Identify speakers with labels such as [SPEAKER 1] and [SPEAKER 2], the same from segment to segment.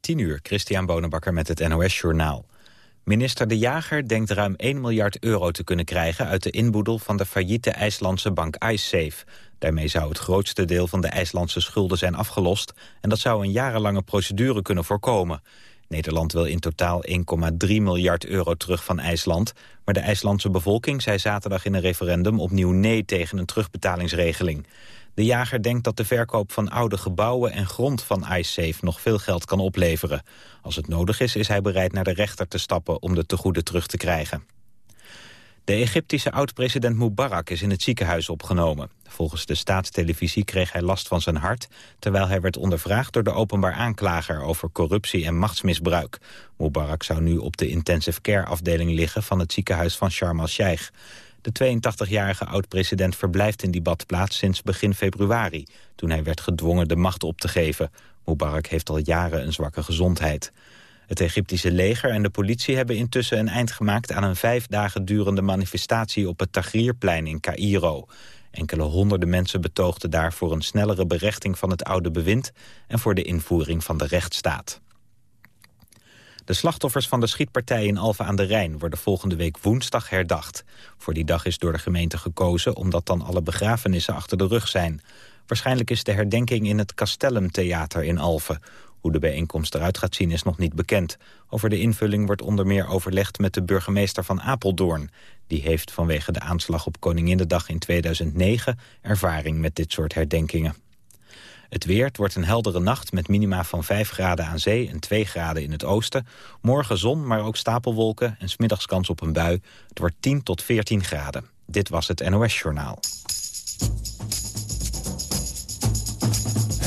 [SPEAKER 1] 10 uur, Christian Bonenbakker met het NOS Journaal. Minister De Jager denkt ruim 1 miljard euro te kunnen krijgen... uit de inboedel van de failliete IJslandse bank IceSafe. Daarmee zou het grootste deel van de IJslandse schulden zijn afgelost... en dat zou een jarenlange procedure kunnen voorkomen. Nederland wil in totaal 1,3 miljard euro terug van IJsland... maar de IJslandse bevolking zei zaterdag in een referendum opnieuw nee tegen een terugbetalingsregeling. De jager denkt dat de verkoop van oude gebouwen en grond van IceSafe nog veel geld kan opleveren. Als het nodig is, is hij bereid naar de rechter te stappen om de tegoeden terug te krijgen. De Egyptische oud-president Mubarak is in het ziekenhuis opgenomen. Volgens de staatstelevisie kreeg hij last van zijn hart... terwijl hij werd ondervraagd door de openbaar aanklager... over corruptie en machtsmisbruik. Mubarak zou nu op de intensive care afdeling liggen... van het ziekenhuis van Sharm el-Sheikh. De 82-jarige oud-president verblijft in die badplaats sinds begin februari... toen hij werd gedwongen de macht op te geven. Mubarak heeft al jaren een zwakke gezondheid. Het Egyptische leger en de politie hebben intussen een eind gemaakt... aan een vijf dagen durende manifestatie op het Tahrirplein in Cairo. Enkele honderden mensen betoogden daar voor een snellere berechting van het oude bewind... en voor de invoering van de rechtsstaat. De slachtoffers van de schietpartij in Alphen aan de Rijn worden volgende week woensdag herdacht. Voor die dag is door de gemeente gekozen omdat dan alle begrafenissen achter de rug zijn. Waarschijnlijk is de herdenking in het Castellum Theater in Alphen. Hoe de bijeenkomst eruit gaat zien is nog niet bekend. Over de invulling wordt onder meer overlegd met de burgemeester van Apeldoorn. Die heeft vanwege de aanslag op Koninginnedag in 2009 ervaring met dit soort herdenkingen. Het weer, het wordt een heldere nacht met minima van 5 graden aan zee en 2 graden in het oosten. Morgen zon, maar ook stapelwolken en smiddags kans op een bui. Het wordt 10 tot 14 graden. Dit was het NOS Journaal.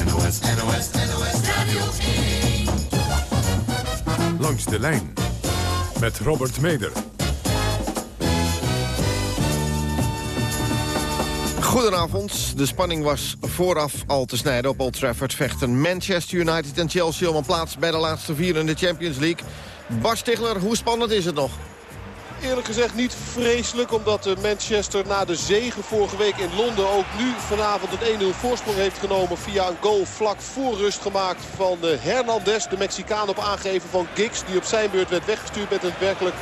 [SPEAKER 2] NOS, NOS, NOS Radio 1.
[SPEAKER 3] Langs de lijn met Robert Meder.
[SPEAKER 4] Goedenavond. De spanning was vooraf al te snijden. Op Old Trafford vechten Manchester United en Chelsea om een plaats bij de laatste vier in de Champions League. Bas Stigler, hoe spannend is het nog?
[SPEAKER 5] Eerlijk gezegd niet vreselijk, omdat Manchester na de zegen vorige week in Londen ook nu vanavond een 1-0 voorsprong heeft genomen via een goal vlak voor rust gemaakt van Hernandez, de Mexicaan op aangeven van Giggs, die op zijn beurt werd weggestuurd met een werkelijk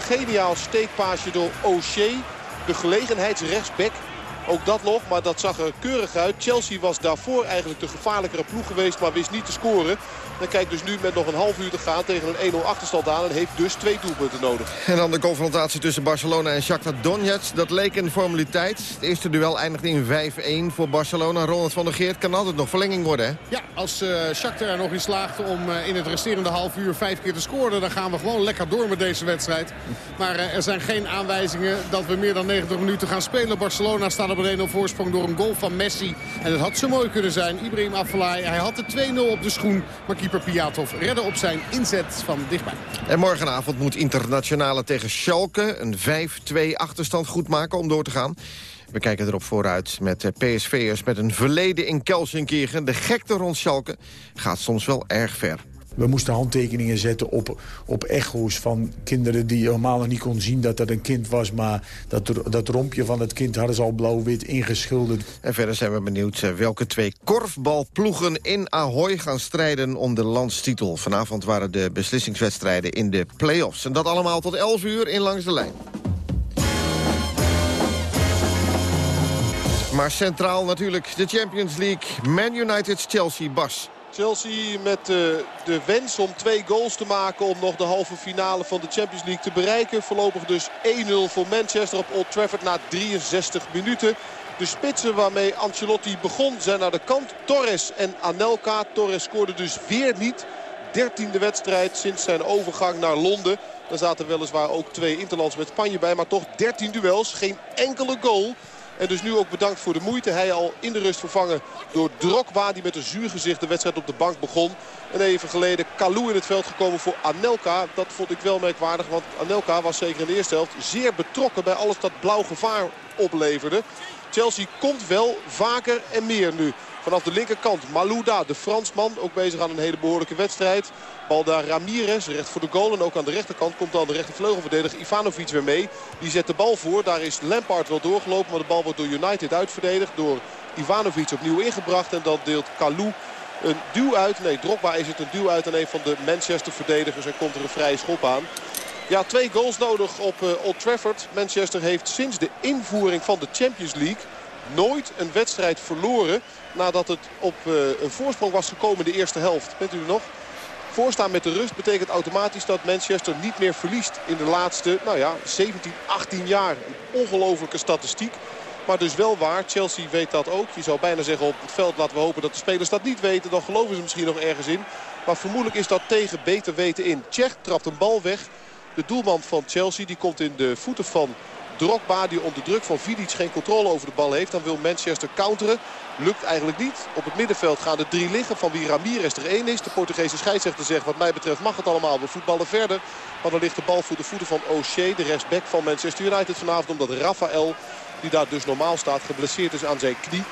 [SPEAKER 5] geniaal steekpaasje door O'Shea. De gelegenheidsrechtsback ook dat nog, maar dat zag er keurig uit. Chelsea was daarvoor eigenlijk de gevaarlijkere ploeg geweest, maar wist niet te scoren. En kijkt dus nu met nog een half uur te gaan tegen een 1-0 achterstand aan. En heeft dus twee doelpunten nodig.
[SPEAKER 4] En dan de confrontatie tussen Barcelona en Shakhtar Donetsk. Dat leek een formaliteit. Het eerste duel eindigde in 5-1 voor Barcelona. Ronald van der Geert kan altijd nog verlenging worden, hè?
[SPEAKER 6] Ja, als uh, Shakhtar er nog in slaagt om uh, in het resterende half uur vijf keer te scoren... dan gaan we gewoon lekker door met deze wedstrijd. Maar uh, er zijn geen aanwijzingen dat we meer dan 90 minuten gaan spelen. Barcelona staat op 1-0 voorsprong door een goal van Messi. En het had zo mooi kunnen zijn. Ibrahim Afellay, hij had de 2-0 op de schoen. Maar keeper Piatov redde op zijn inzet van dichtbij.
[SPEAKER 4] En morgenavond moet Internationale tegen Schalke een 5-2 achterstand goed maken om door te gaan. We kijken erop vooruit met PSV'ers met een verleden in Kelsenkirchen. De gekte rond Schalke gaat soms wel erg ver.
[SPEAKER 7] We moesten handtekeningen zetten op, op echo's van kinderen die helemaal niet kon zien dat dat een kind was. Maar dat, dat rompje van het kind hadden ze al blauw-wit ingeschilderd.
[SPEAKER 4] En verder zijn we benieuwd eh, welke twee korfbalploegen in Ahoy gaan strijden om de landstitel. Vanavond waren de beslissingswedstrijden in de play-offs. En dat allemaal tot 11 uur in Langs de Lijn. Maar centraal natuurlijk de Champions League. Man United, Chelsea, Bas.
[SPEAKER 5] Chelsea met de, eh, de wens om twee goals te maken om nog de halve finale van de Champions League te bereiken. Voorlopig dus 1-0 voor Manchester op Old Trafford na 63 minuten. De spitsen waarmee Ancelotti begon zijn naar de kant. Torres en Anelka. Torres scoorde dus weer niet. Dertiende wedstrijd sinds zijn overgang naar Londen. Daar zaten weliswaar ook twee interlands met Spanje bij. Maar toch 13 duels. Geen enkele goal. En dus nu ook bedankt voor de moeite. Hij al in de rust vervangen door Drogba. Die met een zuur gezicht de wedstrijd op de bank begon. En even geleden Kalou in het veld gekomen voor Anelka. Dat vond ik wel merkwaardig. Want Anelka was zeker in de eerste helft zeer betrokken bij alles dat blauw gevaar opleverde. Chelsea komt wel vaker en meer nu. Vanaf de linkerkant Malouda, de Fransman, ook bezig aan een hele behoorlijke wedstrijd. Bal daar Ramirez, recht voor de goal. En ook aan de rechterkant komt dan de rechtervleugelverdediger Ivanovic weer mee. Die zet de bal voor. Daar is Lampard wel doorgelopen. Maar de bal wordt door United uitverdedigd. Door Ivanovic opnieuw ingebracht. En dan deelt Kalou een duw uit. Nee, Drogba is het een duw uit aan een van de Manchester-verdedigers. En komt er een vrije schop aan. Ja, twee goals nodig op uh, Old Trafford. Manchester heeft sinds de invoering van de Champions League nooit een wedstrijd verloren... nadat het op uh, een voorsprong was gekomen de eerste helft. Bent u er nog? Voorstaan met de rust betekent automatisch dat Manchester niet meer verliest in de laatste nou ja, 17, 18 jaar. Een ongelofelijke statistiek. Maar dus wel waar. Chelsea weet dat ook. Je zou bijna zeggen op het veld laten we hopen dat de spelers dat niet weten. Dan geloven ze misschien nog ergens in. Maar vermoedelijk is dat tegen beter weten in. Tsjech trapt een bal weg. De doelman van Chelsea die komt in de voeten van Drogba die onder druk van Vidic geen controle over de bal heeft. Dan wil Manchester counteren. Lukt eigenlijk niet. Op het middenveld gaan er drie liggen van wie Ramirez er één is. De Portugese scheidsrechter zegt wat mij betreft mag het allemaal. We voetballen verder. Maar dan ligt de bal voor de voeten van O'Shea. De rechtsback van Manchester United vanavond. Omdat Rafael, die daar dus normaal staat, geblesseerd is aan zijn knie.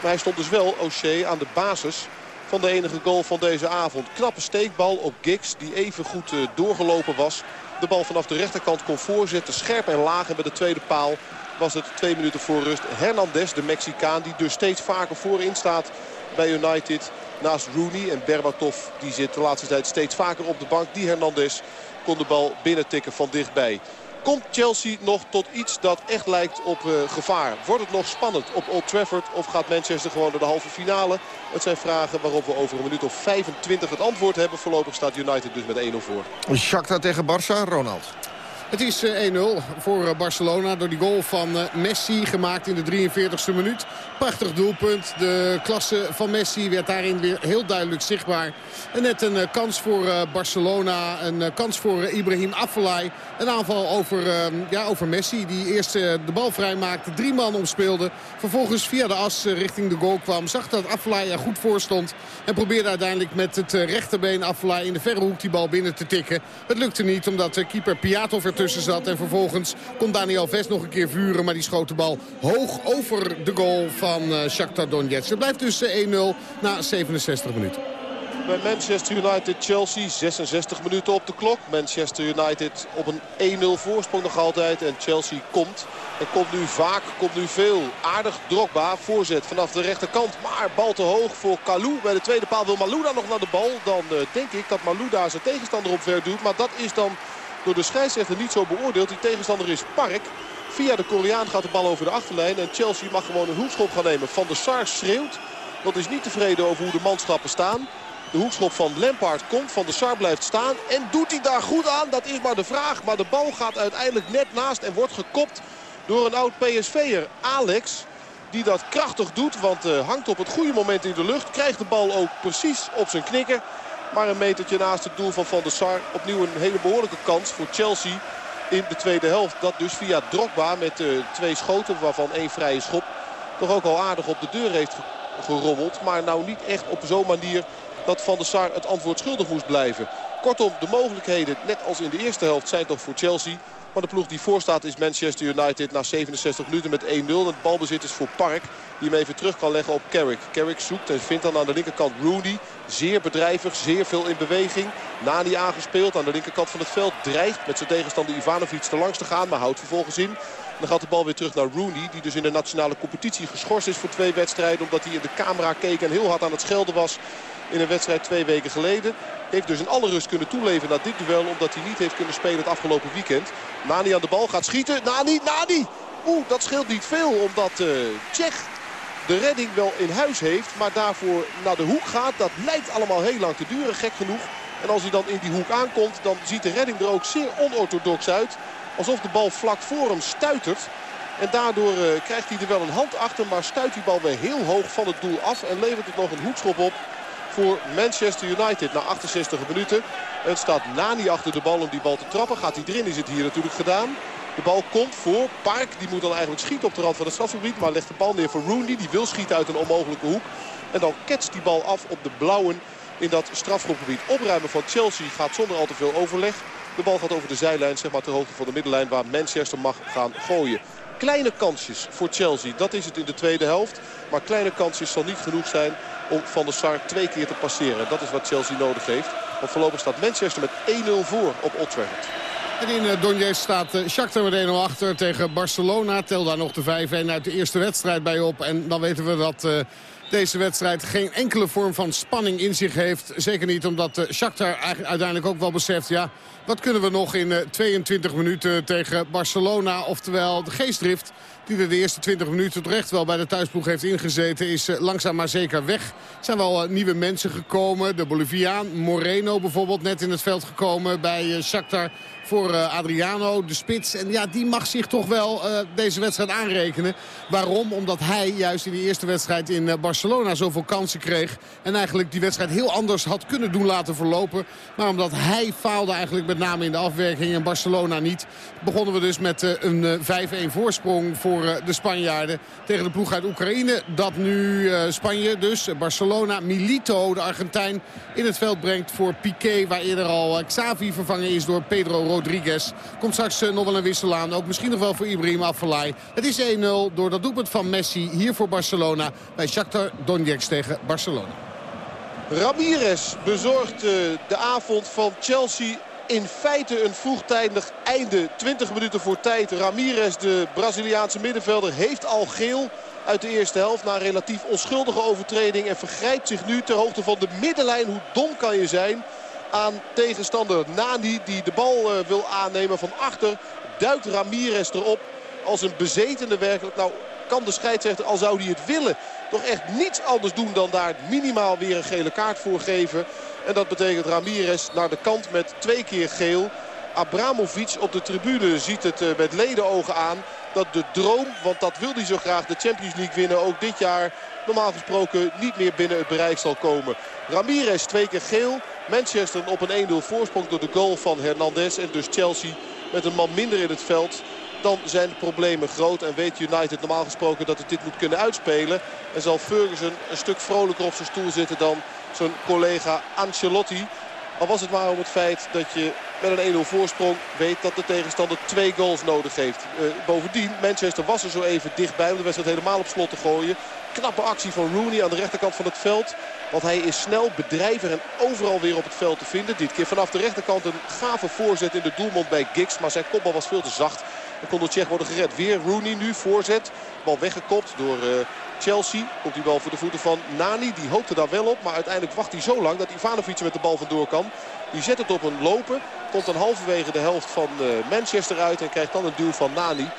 [SPEAKER 5] Maar hij stond dus wel, O'Shea, aan de basis van de enige goal van deze avond. Knappe steekbal op Giggs die even goed uh, doorgelopen was. De bal vanaf de rechterkant kon voorzetten. Scherp en laag. En bij de tweede paal was het twee minuten voor rust. Hernandez, de Mexicaan, die dus steeds vaker voorin staat bij United. Naast Rooney en Berbatov, die zit de laatste tijd steeds vaker op de bank. Die Hernandez kon de bal binnentikken van dichtbij. Komt Chelsea nog tot iets dat echt lijkt op uh, gevaar? Wordt het nog spannend op Old Trafford of gaat Manchester gewoon naar de halve finale? Het zijn vragen waarop we over een minuut of 25 het antwoord hebben. Voorlopig staat United dus met 1-0 voor.
[SPEAKER 4] Shakhtar tegen Barça, Ronald.
[SPEAKER 6] Het is 1-0 voor Barcelona door die goal van Messi gemaakt in de 43ste minuut. Prachtig doelpunt. De klasse van Messi werd daarin weer heel duidelijk zichtbaar. En net een kans voor Barcelona, een kans voor Ibrahim Afellay. Een aanval over, ja, over Messi die eerst de bal vrij maakte, drie man omspeelde. Vervolgens via de as richting de goal kwam. Zag dat Afellay er goed voor stond. En probeerde uiteindelijk met het rechterbeen Afellay in de verre hoek die bal binnen te tikken. Het lukte niet omdat keeper Piatov er tussen zat. En vervolgens kon Daniel Ves nog een keer vuren. Maar die schoot de bal hoog over de goal van uh, Shakhtar Donetsk. Het blijft dus 1-0 na 67 minuten.
[SPEAKER 5] Bij Manchester United-Chelsea 66 minuten op de klok. Manchester United op een 1-0 voorsprong nog altijd. En Chelsea komt. En komt nu vaak, komt nu veel. Aardig Drogba, voorzet vanaf de rechterkant. Maar bal te hoog voor Kalou. Bij de tweede paal wil Malouda nog naar de bal. Dan uh, denk ik dat Malouda zijn tegenstander op ver doet. Maar dat is dan door de scheidsrechter niet zo beoordeeld. Die tegenstander is Park. Via de Koreaan gaat de bal over de achterlijn. En Chelsea mag gewoon een hoekschop gaan nemen. Van der Sar schreeuwt. Dat is niet tevreden over hoe de manschappen staan. De hoekschop van Lampard komt. Van der Sar blijft staan. En doet hij daar goed aan? Dat is maar de vraag. Maar de bal gaat uiteindelijk net naast en wordt gekopt door een oud PSV'er. Alex. Die dat krachtig doet. Want uh, hangt op het goede moment in de lucht. Krijgt de bal ook precies op zijn knikker. Maar een metertje naast het doel van Van der Sar. Opnieuw een hele behoorlijke kans voor Chelsea in de tweede helft. Dat dus via Drogba met uh, twee schoten waarvan één vrije schop. Toch ook al aardig op de deur heeft gerommeld. Maar nou niet echt op zo'n manier dat Van der Sar het antwoord schuldig moest blijven. Kortom, de mogelijkheden, net als in de eerste helft, zijn toch voor Chelsea. Maar de ploeg die voorstaat is Manchester United na 67 minuten met 1-0. Het balbezit is voor Park. Die hem even terug kan leggen op Carrick. Carrick zoekt en vindt dan aan de linkerkant Rooney. Zeer bedrijvig, zeer veel in beweging. Nani aangespeeld aan de linkerkant van het veld. Dreigt met zijn tegenstander Ivanovic te langs te gaan. Maar houdt vervolgens in. Dan gaat de bal weer terug naar Rooney. Die dus in de nationale competitie geschorst is voor twee wedstrijden. Omdat hij in de camera keek en heel hard aan het schelden was in een wedstrijd twee weken geleden. Heeft dus in alle rust kunnen toeleven naar dit duel. Omdat hij niet heeft kunnen spelen het afgelopen weekend. Nani aan de bal gaat schieten. Nani, Nani! Oeh, dat scheelt niet veel. Omdat uh, Tsjech de redding wel in huis heeft. Maar daarvoor naar de hoek gaat. Dat lijkt allemaal heel lang te duren, gek genoeg. En als hij dan in die hoek aankomt, dan ziet de redding er ook zeer onorthodox uit. Alsof de bal vlak voor hem stuitert. En daardoor uh, krijgt hij er wel een hand achter. Maar stuit die bal weer heel hoog van het doel af. En levert het nog een hoekschop op voor Manchester United na 68 minuten. En staat Nani achter de bal om die bal te trappen. Gaat hij erin is het hier natuurlijk gedaan. De bal komt voor Park. Die moet dan eigenlijk schieten op de rand van het strafgebied. Maar legt de bal neer voor Rooney. Die wil schieten uit een onmogelijke hoek. En dan ketst die bal af op de blauwen in dat strafschopgebied. Opruimen van Chelsea gaat zonder al te veel overleg. De bal gaat over de zijlijn, zeg maar ter hoogte van de middenlijn... waar Manchester mag gaan gooien. Kleine kansjes voor Chelsea, dat is het in de tweede helft. Maar kleine kansjes zal niet genoeg zijn om Van der Sar twee keer te passeren. Dat is wat Chelsea nodig heeft. Want voorlopig staat Manchester met 1-0 voor op Old Trafford.
[SPEAKER 6] En in uh, Donetsk staat uh, Shakhtar met 1-0 achter tegen Barcelona. Tel daar nog de 5-1 uit de eerste wedstrijd bij op. En dan weten we dat... Deze wedstrijd geen enkele vorm van spanning in zich heeft. Zeker niet omdat uh, Shakhtar uiteindelijk ook wel beseft... ja, wat kunnen we nog in 22 minuten tegen Barcelona? Oftewel de geestdrift die de eerste 20 minuten terecht wel bij de thuisploeg heeft ingezeten... is uh, langzaam maar zeker weg. Er zijn wel nieuwe mensen gekomen. De Boliviaan, Moreno bijvoorbeeld, net in het veld gekomen bij Shakhtar voor uh, Adriano, de spits. En ja, die mag zich toch wel uh, deze wedstrijd aanrekenen. Waarom? Omdat hij juist in die eerste wedstrijd in uh, Barcelona zoveel kansen kreeg. En eigenlijk die wedstrijd heel anders had kunnen doen laten verlopen. Maar omdat hij faalde eigenlijk met name in de afwerking en Barcelona niet. Begonnen we dus met een 5-1 voorsprong voor de Spanjaarden. Tegen de ploeg uit Oekraïne. Dat nu Spanje dus, Barcelona, Milito, de Argentijn, in het veld brengt voor Piqué. Waar eerder al Xavi vervangen is door Pedro Rodriguez. Rodriguez. Komt straks nog wel een wissel aan. Ook misschien nog wel voor Ibrahim Afellay. Het is 1-0 door dat doelpunt van Messi hier voor Barcelona. Bij Shakhtar Donetsk tegen Barcelona.
[SPEAKER 5] Ramirez bezorgt de avond van Chelsea in feite een vroegtijdig einde. 20 minuten voor tijd. Ramirez, de Braziliaanse middenvelder, heeft al geel uit de eerste helft. Na een relatief onschuldige overtreding. En vergrijpt zich nu ter hoogte van de middenlijn. Hoe dom kan je zijn? Aan tegenstander Nani. Die de bal uh, wil aannemen van achter. Duikt Ramirez erop als een bezetene werkelijk. Nou kan de scheidsrechter, al zou hij het willen, toch echt niets anders doen dan daar minimaal weer een gele kaart voor geven. En dat betekent Ramirez naar de kant met twee keer geel. Abramovic op de tribune ziet het uh, met ledenogen aan dat de droom, want dat wil hij zo graag, de Champions League winnen, ook dit jaar normaal gesproken niet meer binnen het bereik zal komen. Ramirez twee keer geel. Manchester op een 1-0 voorsprong door de goal van Hernandez. En dus Chelsea met een man minder in het veld. Dan zijn de problemen groot en weet United normaal gesproken dat het dit moet kunnen uitspelen. En zal Ferguson een stuk vrolijker op zijn stoel zitten dan zijn collega Ancelotti. Al was het maar om het feit dat je met een 1-0 voorsprong weet dat de tegenstander twee goals nodig heeft. Uh, bovendien, Manchester was er zo even dichtbij om de wedstrijd helemaal op slot te gooien. Knappe actie van Rooney aan de rechterkant van het veld. Want hij is snel, bedrijver en overal weer op het veld te vinden. Dit keer vanaf de rechterkant een gave voorzet in de doelmond bij Giggs. Maar zijn kopbal was veel te zacht. Dan kon de Tsjech worden gered. Weer Rooney nu, voorzet. Bal weggekopt door uh, Chelsea. Komt die bal voor de voeten van Nani. Die hoopte daar wel op. Maar uiteindelijk wacht hij zo lang dat Ivanovic met de bal vandoor kan. Die zet het op een lopen. Komt dan halverwege de helft van uh, Manchester uit. En krijgt dan een duw van Nani.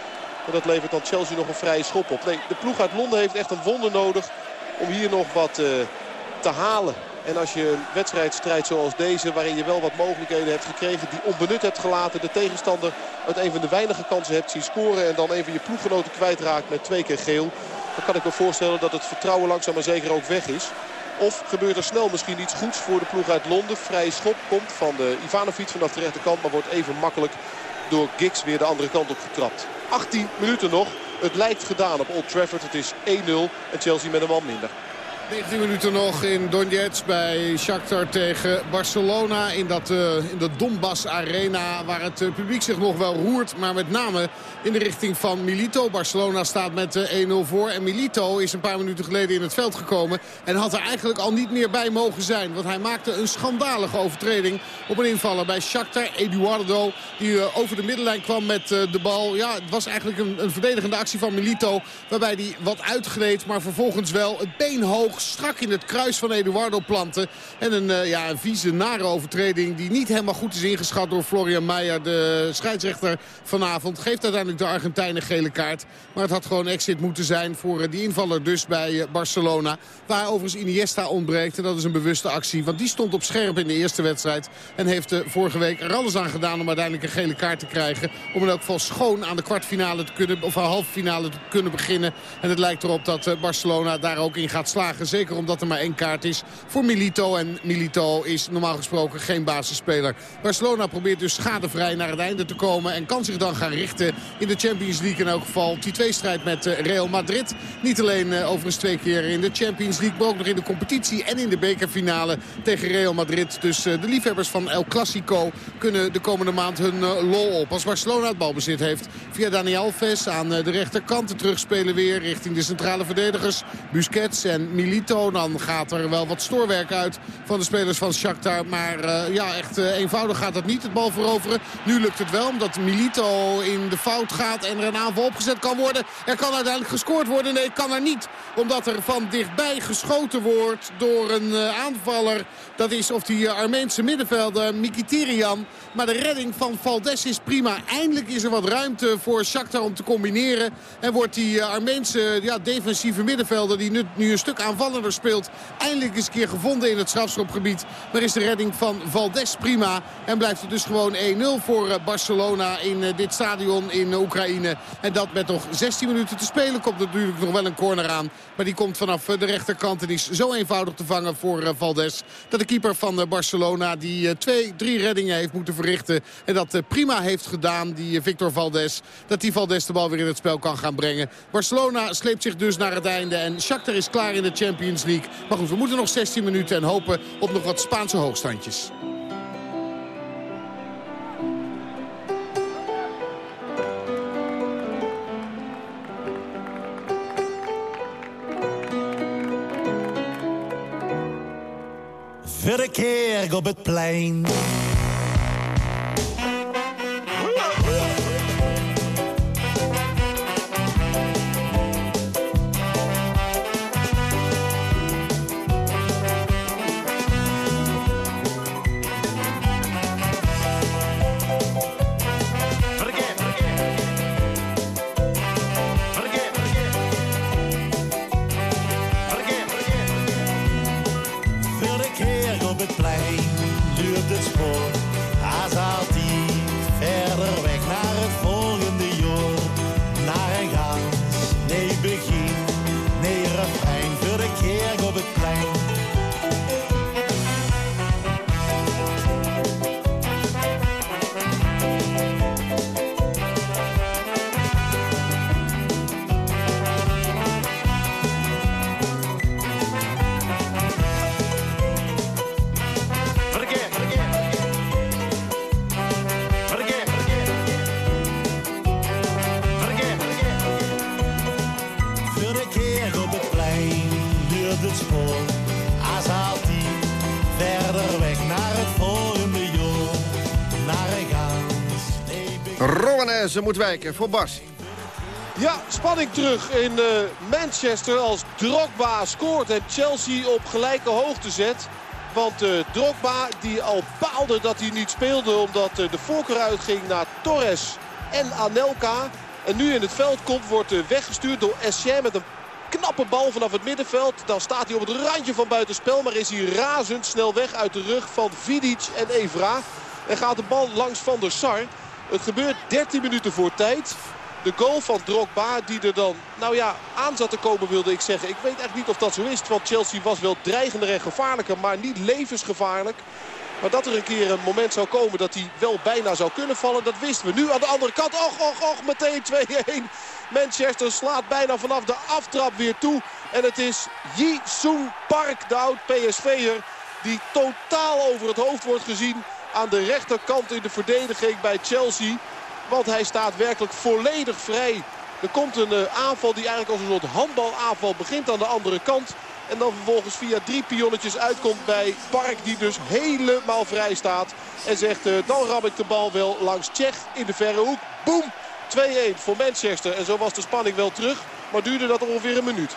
[SPEAKER 5] En dat levert dan Chelsea nog een vrije schop op. Nee, de ploeg uit Londen heeft echt een wonder nodig om hier nog wat uh, te halen. En als je een wedstrijd strijdt zoals deze, waarin je wel wat mogelijkheden hebt gekregen, die onbenut hebt gelaten, de tegenstander uit een van de weinige kansen hebt zien scoren en dan een van je ploeggenoten kwijtraakt met twee keer geel. Dan kan ik me voorstellen dat het vertrouwen langzaam maar zeker ook weg is. Of gebeurt er snel misschien iets goeds voor de ploeg uit Londen. Vrije schop komt van de Ivanovic vanaf de rechterkant, maar wordt even makkelijk door Giggs weer de andere kant op getrapt. 18 minuten nog. Het lijkt gedaan op Old Trafford. Het is 1-0 en Chelsea met een man minder.
[SPEAKER 6] 19 minuten nog in Donetsk bij Shakhtar tegen Barcelona. In, dat, uh, in de Donbass Arena waar het uh, publiek zich nog wel roert. Maar met name in de richting van Milito. Barcelona staat met uh, 1-0 voor. En Milito is een paar minuten geleden in het veld gekomen. En had er eigenlijk al niet meer bij mogen zijn. Want hij maakte een schandalige overtreding op een invaller bij Shakhtar. Eduardo die over de middenlijn kwam met de bal. Ja, het was eigenlijk een, een verdedigende actie van Milito. Waarbij hij wat uitgleed. Maar vervolgens wel het been hoog strak in het kruis van Eduardo planten. En een, uh, ja, een vieze, nare overtreding die niet helemaal goed is ingeschat door Florian Meijer. De scheidsrechter vanavond geeft uiteindelijk de Argentijnen gele kaart. Maar het had gewoon exit moeten zijn voor uh, die invaller dus bij uh, Barcelona. Waar overigens Iniesta ontbreekt. En dat is een bewuste actie. Want die stond op scherp in de eerste wedstrijd. En heeft vorige week er alles aan gedaan om uiteindelijk een gele kaart te krijgen. Om in elk geval schoon aan de kwartfinale te kunnen, of aan halve finale te kunnen beginnen. En het lijkt erop dat Barcelona daar ook in gaat slagen. Zeker omdat er maar één kaart is voor Milito. En Milito is normaal gesproken geen basisspeler. Barcelona probeert dus schadevrij naar het einde te komen. En kan zich dan gaan richten in de Champions League in elk geval. Die tweestrijd met eh, Real Madrid. Niet alleen uh, overigens twee keer in de Champions League. Maar ook nog in de competitie en in de bekerfinale tegen Real Madrid. Dus uh, de liefhebbers van El Clasico kunnen de komende maand hun lol op. Als Barcelona het balbezit heeft via Dani Alves aan de rechterkant. De terugspelen weer richting de centrale verdedigers. Busquets en Milito Milito. Dan gaat er wel wat stoorwerk uit van de spelers van Shakhtar. Maar uh, ja, echt uh, eenvoudig gaat dat niet, het bal veroveren. Nu lukt het wel, omdat Milito in de fout gaat en er een aanval opgezet kan worden. Er kan uiteindelijk gescoord worden. Nee, kan er niet. Omdat er van dichtbij geschoten wordt door een uh, aanvaller. Dat is of die Armeense middenvelder Mikitirian. Maar de redding van Valdes is prima. Eindelijk is er wat ruimte voor Shakhtar om te combineren. En wordt die Armeense ja, defensieve middenvelder die nu, nu een stuk aanvallender speelt... eindelijk eens een keer gevonden in het strafschopgebied. Maar is de redding van Valdes prima. En blijft het dus gewoon 1-0 voor Barcelona in dit stadion in Oekraïne. En dat met nog 16 minuten te spelen komt natuurlijk nog wel een corner aan. Maar die komt vanaf de rechterkant en is zo eenvoudig te vangen voor Valdes. Dat de keeper van Barcelona die twee, drie reddingen heeft moeten verrichten. En dat prima heeft gedaan, die Victor Valdes. Dat die Valdes de bal weer in het spel kan gaan brengen. Barcelona sleept zich dus naar het einde. En Shakhtar is klaar in de Champions League. Maar goed, we moeten nog 16 minuten en hopen op nog wat Spaanse hoogstandjes.
[SPEAKER 8] Verkeer op het plein.
[SPEAKER 4] Ze moet wijken voor Bas.
[SPEAKER 5] Ja, spanning terug in uh, Manchester als Drogba scoort en Chelsea op gelijke hoogte zet. Want uh, Drogba die al baalde dat hij niet speelde omdat uh, de voorkeur uitging naar Torres en Anelka. En nu in het veld komt, wordt weggestuurd door Essien met een knappe bal vanaf het middenveld. Dan staat hij op het randje van buitenspel, maar is hij razendsnel weg uit de rug van Vidic en Evra. En gaat de bal langs Van der Sar. Het gebeurt 13 minuten voor tijd. De goal van Drogba die er dan, nou ja, aan zat te komen wilde ik zeggen. Ik weet echt niet of dat zo is. Want Chelsea was wel dreigender en gevaarlijker, maar niet levensgevaarlijk. Maar dat er een keer een moment zou komen dat hij wel bijna zou kunnen vallen, dat wisten we. Nu aan de andere kant, och, och, och, meteen 2-1. Manchester slaat bijna vanaf de aftrap weer toe. En het is Yi Soon Park, de oud PSV'er, die totaal over het hoofd wordt gezien aan de rechterkant in de verdediging bij Chelsea. Want hij staat werkelijk volledig vrij. Er komt een uh, aanval die eigenlijk als een soort handbalaanval begint aan de andere kant. En dan vervolgens via drie pionnetjes uitkomt bij Park die dus helemaal vrij staat. En zegt uh, dan ram ik de bal wel langs Tsjech in de verre hoek. Boom! 2-1 voor Manchester. En zo was de spanning wel terug. Maar duurde dat ongeveer een minuut.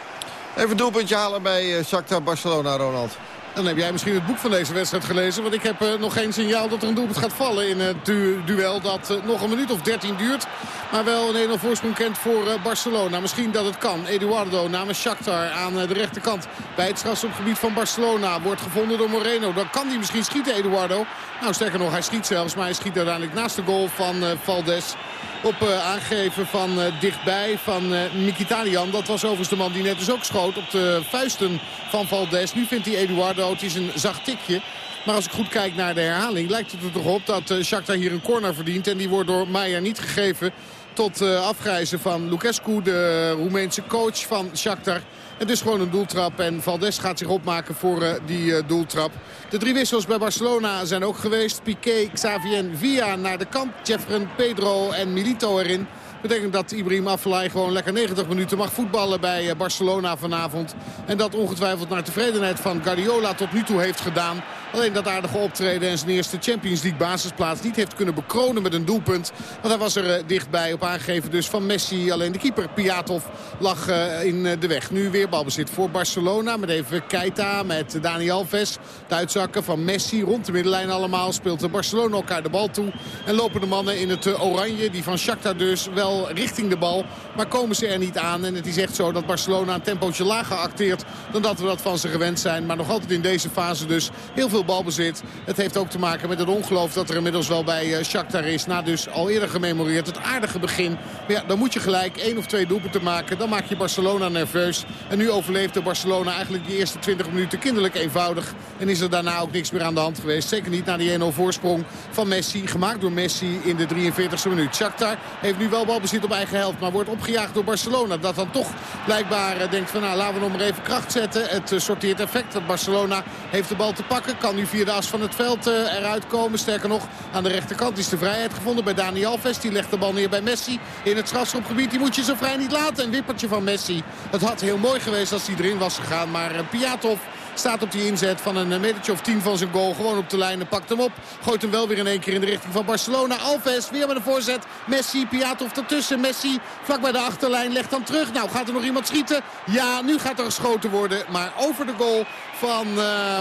[SPEAKER 4] Even een doelpuntje halen bij uh, Shakhtar Barcelona, Ronald.
[SPEAKER 6] Dan heb jij misschien het boek van deze wedstrijd gelezen. Want ik heb uh, nog geen signaal dat er een doelpunt gaat vallen in het du duel. Dat uh, nog een minuut of 13 duurt. Maar wel een 1 voorsprong kent voor Barcelona. Misschien dat het kan. Eduardo namens Shakhtar aan de rechterkant. Bij het strafschopgebied van Barcelona. Wordt gevonden door Moreno. Dan kan hij misschien schieten Eduardo. Nou sterker nog hij schiet zelfs. Maar hij schiet uiteindelijk naast de goal van Valdes op uh, aangeven van uh, dichtbij van uh, Mkhitaryan. Dat was overigens de man die net dus ook schoot op de vuisten van Valdes. Nu vindt hij Eduardo, het is een zacht tikje. Maar als ik goed kijk naar de herhaling lijkt het er toch op dat Shakhtar hier een corner verdient. En die wordt door Meijer niet gegeven tot uh, afgrijzen van Lucescu, de Roemeense coach van Shakhtar. Het is gewoon een doeltrap en Valdes gaat zich opmaken voor uh, die uh, doeltrap. De drie wissels bij Barcelona zijn ook geweest. Piqué, Xavier Villa naar de kant. Jeffren, Pedro en Milito erin. Betekent dat Ibrahim Afellay gewoon lekker 90 minuten mag voetballen bij Barcelona vanavond. En dat ongetwijfeld naar tevredenheid van Guardiola tot nu toe heeft gedaan. Alleen dat aardige optreden en zijn eerste Champions League basisplaats niet heeft kunnen bekronen met een doelpunt. Want hij was er dichtbij op aangegeven dus van Messi. Alleen de keeper Piatov lag in de weg. Nu weer balbezit voor Barcelona met even Keita, met Dani Alves. De van Messi rond de middenlijn allemaal. Speelt Barcelona elkaar de bal toe. En lopen de mannen in het oranje, die van Shakhtar dus, wel richting de bal. Maar komen ze er niet aan. En het is echt zo dat Barcelona een tempootje lager acteert dan dat we dat van ze gewend zijn. Maar nog altijd in deze fase dus heel veel balbezit. Het heeft ook te maken met het ongeloof dat er inmiddels wel bij Shakhtar is. Na dus al eerder gememoreerd het aardige begin. Maar ja, dan moet je gelijk één of twee doelpunten maken. Dan maak je Barcelona nerveus. En nu overleefde Barcelona eigenlijk die eerste 20 minuten kinderlijk eenvoudig. En is er daarna ook niks meer aan de hand geweest. Zeker niet na die 1-0 voorsprong van Messi. Gemaakt door Messi in de 43e minuut. Shakhtar heeft nu wel balbezit op eigen helft. Maar wordt opgejaagd door Barcelona. Dat dan toch blijkbaar denkt van nou laten we nog maar even kracht zetten. Het sorteert effect. Dat Barcelona heeft de bal te pakken. Kan nu via de as van het veld eruit komen. Sterker nog aan de rechterkant is de vrijheid gevonden bij Dani Alves. Die legt de bal neer bij Messi in het strafschopgebied. Die moet je zo vrij niet laten. Een wippertje van Messi. Het had heel mooi geweest als hij erin was gegaan. Maar Piatov Staat op die inzet van een metertje of 10 van zijn goal. Gewoon op de lijn en pakt hem op. Gooit hem wel weer in één keer in de richting van Barcelona. Alves weer met een voorzet. Messi, Piatov ertussen. Messi vlak bij de achterlijn legt dan terug. Nou, gaat er nog iemand schieten? Ja, nu gaat er geschoten worden. Maar over de goal van... Uh,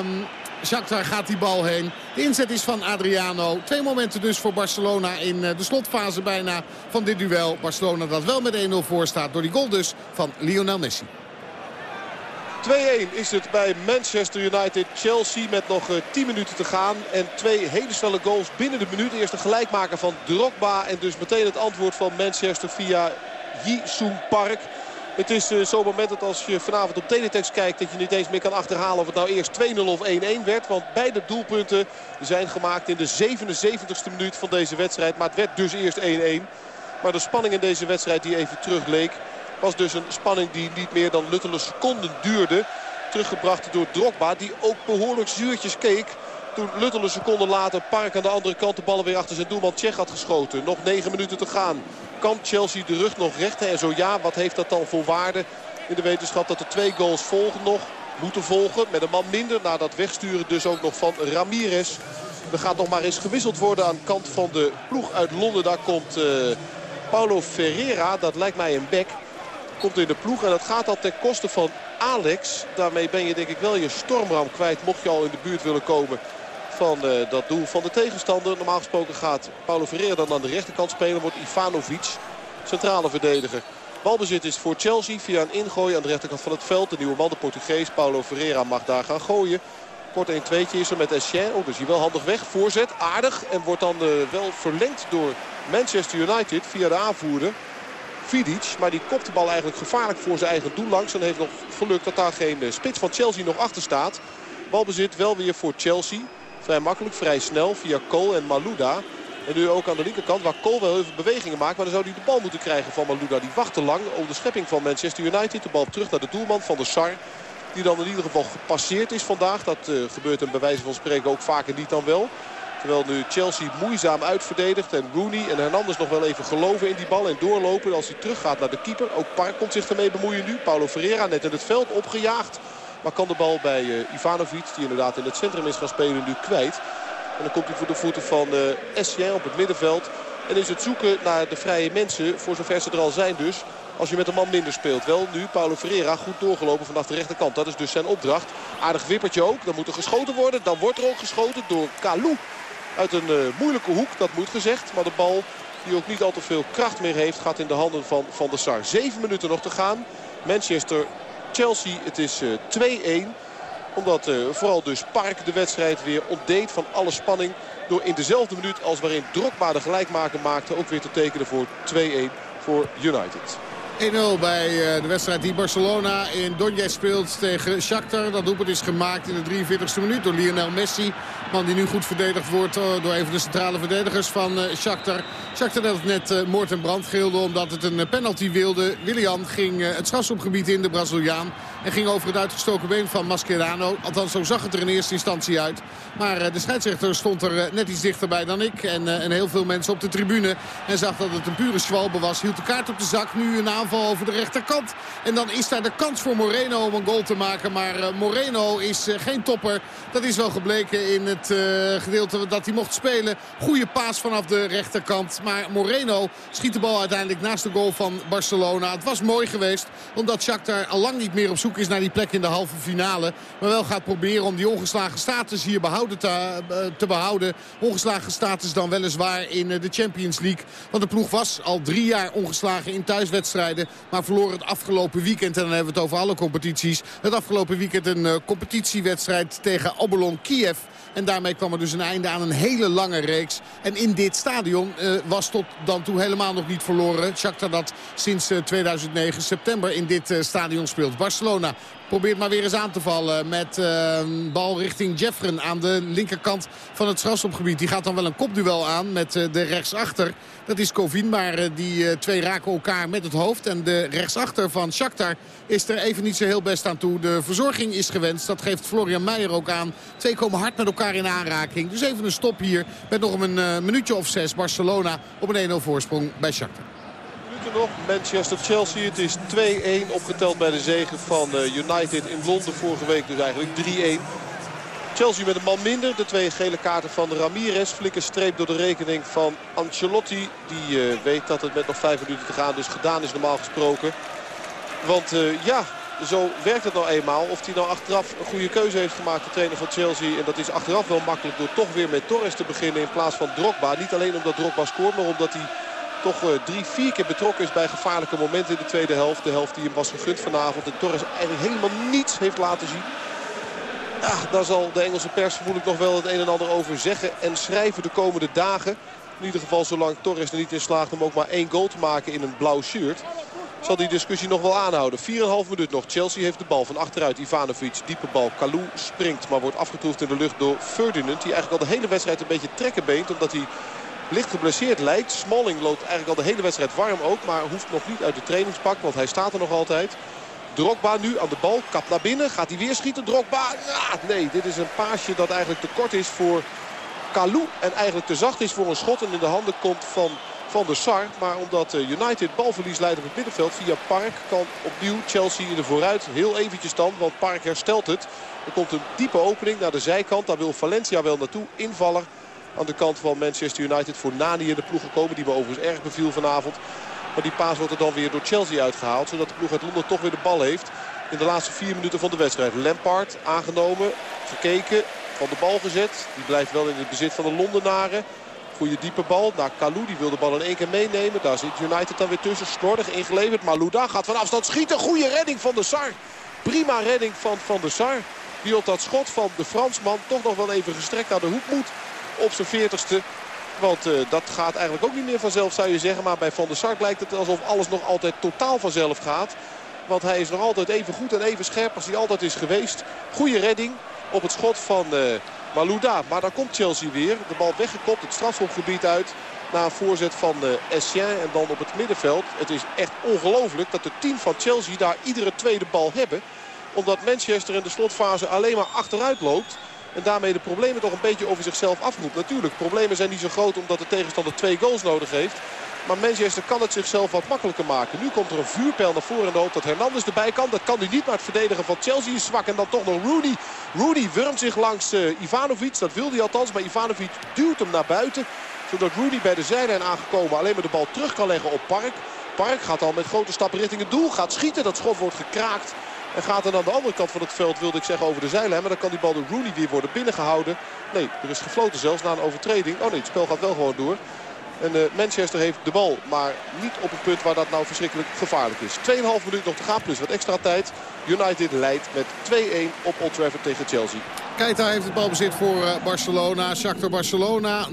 [SPEAKER 6] Shakhtar gaat die bal heen. De inzet is van Adriano. Twee momenten dus voor Barcelona in de slotfase bijna van dit duel. Barcelona dat wel met 1-0 voor staat door die goal dus van Lionel Messi.
[SPEAKER 5] 2-1 is het bij Manchester United. Chelsea met nog 10 minuten te gaan. En twee hele snelle goals binnen de minuut. Eerst een gelijkmaker van Drogba. En dus meteen het antwoord van Manchester via Ji-Sung Park. Het is uh, zo'n moment dat als je vanavond op teletext kijkt... dat je niet eens meer kan achterhalen of het nou eerst 2-0 of 1-1 werd. Want beide doelpunten zijn gemaakt in de 77ste minuut van deze wedstrijd. Maar het werd dus eerst 1-1. Maar de spanning in deze wedstrijd die even terug leek was dus een spanning die niet meer dan luttele seconden duurde. Teruggebracht door Drogba die ook behoorlijk zuurtjes keek. Toen luttele seconden later Park aan de andere kant de ballen weer achter zijn doelman Tsjech had geschoten. Nog 9 minuten te gaan. Kan Chelsea de rug nog rechten? En zo ja, wat heeft dat dan voor waarde? In de wetenschap dat er twee goals volgen nog. Moeten volgen met een man minder. Na dat wegsturen dus ook nog van Ramirez. Er gaat nog maar eens gewisseld worden aan kant van de ploeg uit Londen. Daar komt uh, Paulo Ferreira. Dat lijkt mij een bek komt in de ploeg. En dat gaat al ten koste van Alex. Daarmee ben je denk ik wel je stormram kwijt. Mocht je al in de buurt willen komen van uh, dat doel van de tegenstander. Normaal gesproken gaat Paulo Ferreira dan aan de rechterkant spelen. Wordt Ivanovic centrale verdediger. Balbezit is voor Chelsea via een ingooi aan de rechterkant van het veld. De nieuwe man, de Portugees, Paulo Ferreira mag daar gaan gooien. Kort 1 2 is er met Essien. Oh, dus hier wel handig weg. Voorzet, aardig. En wordt dan uh, wel verlengd door Manchester United via de aanvoerder. Vidic. Maar die kopt de bal eigenlijk gevaarlijk voor zijn eigen doel langs. En heeft nog geluk dat daar geen eh, spits van Chelsea nog achter staat. Balbezit wel weer voor Chelsea. Vrij makkelijk, vrij snel via Cole en Malouda. En nu ook aan de linkerkant waar Cole wel even bewegingen maakt. Maar dan zou hij de bal moeten krijgen van Malouda. Die wacht te lang op de schepping van Manchester United. De bal terug naar de doelman van de Sar. Die dan in ieder geval gepasseerd is vandaag. Dat uh, gebeurt hem bij wijze van spreken ook vaker niet dan wel. Terwijl nu Chelsea moeizaam uitverdedigt. En Rooney en Hernandez nog wel even geloven in die bal. En doorlopen als hij teruggaat naar de keeper. Ook Park komt zich ermee bemoeien nu. Paulo Ferreira net in het veld opgejaagd. Maar kan de bal bij uh, Ivanovic, die inderdaad in het centrum is gaan spelen, nu kwijt. En dan komt hij voor de voeten van uh, op het middenveld. En is het zoeken naar de vrije mensen, voor zover ze er al zijn dus... Als je met een man minder speelt. Wel nu Paulo Ferreira goed doorgelopen vanaf de rechterkant. Dat is dus zijn opdracht. Aardig wippertje ook. Dan moet er geschoten worden. Dan wordt er ook geschoten door Kalou. Uit een uh, moeilijke hoek, dat moet gezegd. Maar de bal, die ook niet al te veel kracht meer heeft, gaat in de handen van Van der Sar. Zeven minuten nog te gaan. Manchester, Chelsea, het is uh, 2-1 omdat uh, vooral dus Park de wedstrijd weer ontdeed van alle spanning. Door in dezelfde minuut als waarin Drogba de gelijkmaker maakte ook weer te tekenen voor 2-1 voor United.
[SPEAKER 6] 1-0 bij de wedstrijd die Barcelona in Donetsk speelt tegen Shakhtar. Dat doelpunt is gemaakt in de 43e minuut door Lionel Messi. Man die nu goed verdedigd wordt eh, door een van de centrale verdedigers van uh, Shakhtar. Shakhtar dat net uh, moord en brand gilde omdat het een penalty wilde. Willian ging het strafschopgebied in, de Braziliaan. En ging over het uitgestoken been van Mascherano. Althans, zo zag het er in eerste instantie uit. Maar de scheidsrechter stond er net iets dichterbij dan ik. En, heel veel mensen op de tribune. En zag dat het een pure schwalbe was. Hield de kaart op de zak. Nu een aanval over de rechterkant. En dan is daar de kans voor Moreno om een goal te maken. Maar Moreno is geen topper. Dat is wel gebleken in het uh, gedeelte dat hij mocht spelen. Goede paas vanaf de rechterkant. Maar Moreno schiet de bal uiteindelijk naast de goal van Barcelona. Het was mooi geweest. Omdat Shakhtar al lang niet meer op zoek is naar die plek in de halve finale. Maar wel gaat proberen om die ongeslagen status hier behouden te, te behouden. Ongeslagen status dan weliswaar in de Champions League. Want de ploeg was al drie jaar ongeslagen in thuiswedstrijden. Maar verloor het afgelopen weekend. En dan hebben we het over alle competities. Het afgelopen weekend een competitiewedstrijd tegen Obolon Kiev. En daarmee kwam er dus een einde aan een hele lange reeks. En in dit stadion uh, was tot dan toe helemaal nog niet verloren. Shakhtar dat sinds uh, 2009 september in dit stadion speelt. Barcelona probeert maar weer eens aan te vallen met uh, bal richting Jeffren aan de linkerkant van het strafschopgebied. Die gaat dan wel een kopduel aan met uh, de rechtsachter. Dat is Kovin, maar uh, die twee raken elkaar met het hoofd. En de rechtsachter van Shakhtar is er even niet zo heel best aan toe. De verzorging is gewenst, dat geeft Florian Meijer ook aan. Twee komen hard met elkaar in aanraking. Dus even een stop hier met nog een minuutje of zes. Barcelona op een 1-0 voorsprong bij Shakhtar
[SPEAKER 5] nog. Manchester-Chelsea. Het is 2-1 opgeteld bij de zegen van eh, United in Londen vorige week. Dus eigenlijk 3-1. Chelsea met een man minder. De twee gele kaarten van Ramirez. Flikke streep door de rekening van Ancelotti. Die uh, weet dat het met nog vijf minuten te gaan dus gedaan is normaal gesproken. Want uh, ja, zo werkt het nou eenmaal. Of hij nou achteraf een goede keuze heeft gemaakt, de trainer van Chelsea. En dat is achteraf wel makkelijk door toch weer met Torres te beginnen in plaats van Drogba. Niet alleen omdat Drogba scoort, maar omdat hij toch uh, drie, vier keer betrokken is bij gevaarlijke momenten in de tweede helft. De helft die hem was gegund vanavond. En Torres eigenlijk helemaal niets heeft laten zien. Daar zal de Engelse pers vermoedelijk nog wel het een en ander over zeggen en schrijven de komende dagen. In ieder geval zolang Torres er niet in slaagt om ook maar één goal te maken in een blauw shirt. Zal die discussie nog wel aanhouden. 4,5 minuut nog. Chelsea heeft de bal van achteruit. Ivanovic, diepe bal. Kalou springt, maar wordt afgetroefd in de lucht door Ferdinand. Die eigenlijk al de hele wedstrijd een beetje trekken beent. Omdat hij licht geblesseerd lijkt. Smalling loopt eigenlijk al de hele wedstrijd warm ook. Maar hoeft nog niet uit de trainingspak, want hij staat er nog altijd. Drogba nu aan de bal, kap naar binnen. Gaat hij weer schieten? Drogba, nee, dit is een paasje dat eigenlijk te kort is voor Kalou. En eigenlijk te zacht is voor een schot en in de handen komt van Van der Sar. Maar omdat eh, United balverlies leidt op het middenveld via Park... kan opnieuw Chelsea in de vooruit. Heel eventjes dan, want Park herstelt het. Er komt een diepe opening naar de zijkant. Daar wil Valencia wel naartoe. Invaller aan de kant van Manchester United voor Nani in de ploeg gekomen. Die me overigens erg beviel vanavond. Maar die paas wordt er dan weer door Chelsea uitgehaald. Zodat de ploeg uit Londen toch weer de bal heeft. In de laatste vier minuten van de wedstrijd. Lampard aangenomen, verkeken, van de bal gezet. Die blijft wel in het bezit van de Londenaren. Goede diepe bal naar Kalou. Die wil de bal in één keer meenemen. Daar zit United dan weer tussen. Slordig ingeleverd. Malouda gaat van afstand schieten. Goede redding van de Sar. Prima redding van Van der Sar. Die op dat schot van de Fransman toch nog wel even gestrekt naar de hoek moet op zijn 40ste. Want uh, dat gaat eigenlijk ook niet meer vanzelf zou je zeggen. Maar bij Van der Sar lijkt het alsof alles nog altijd totaal vanzelf gaat. Want hij is nog altijd even goed en even scherp als hij altijd is geweest. Goede redding op het schot van uh, Malouda. Maar dan komt Chelsea weer. De bal weggekopt het strafschopgebied uit. Na een voorzet van uh, Essien en dan op het middenveld. Het is echt ongelooflijk dat het team van Chelsea daar iedere tweede bal hebben. Omdat Manchester in de slotfase alleen maar achteruit loopt. En daarmee de problemen toch een beetje over zichzelf afroept. Natuurlijk, problemen zijn niet zo groot omdat de tegenstander twee goals nodig heeft. Maar Manchester kan het zichzelf wat makkelijker maken. Nu komt er een vuurpijl naar voren en de hoop dat Hernandez erbij kan. Dat kan hij niet, maar het verdedigen van Chelsea is zwak. En dan toch nog Rooney. Rooney wurmt zich langs uh, Ivanovic. Dat wil hij althans, maar Ivanovic duwt hem naar buiten. Zodat Rooney bij de zijlijn aangekomen alleen maar de bal terug kan leggen op Park. Park gaat al met grote stappen richting het doel. Gaat schieten, dat schot wordt gekraakt. En gaat dan aan de andere kant van het veld, wilde ik zeggen, over de zijlijn. Maar dan kan die bal door Rooney weer worden binnengehouden. Nee, er is gefloten zelfs na een overtreding. Oh nee, het spel gaat wel gewoon door. En uh, Manchester heeft de bal, maar niet op een punt waar dat nou verschrikkelijk gevaarlijk is. 2,5 minuut nog te gaan, plus wat extra tijd. United leidt met 2-1 op Old Trafford tegen Chelsea.
[SPEAKER 6] Keita heeft het balbezit voor uh, Barcelona. Shakhtar Barcelona 0-1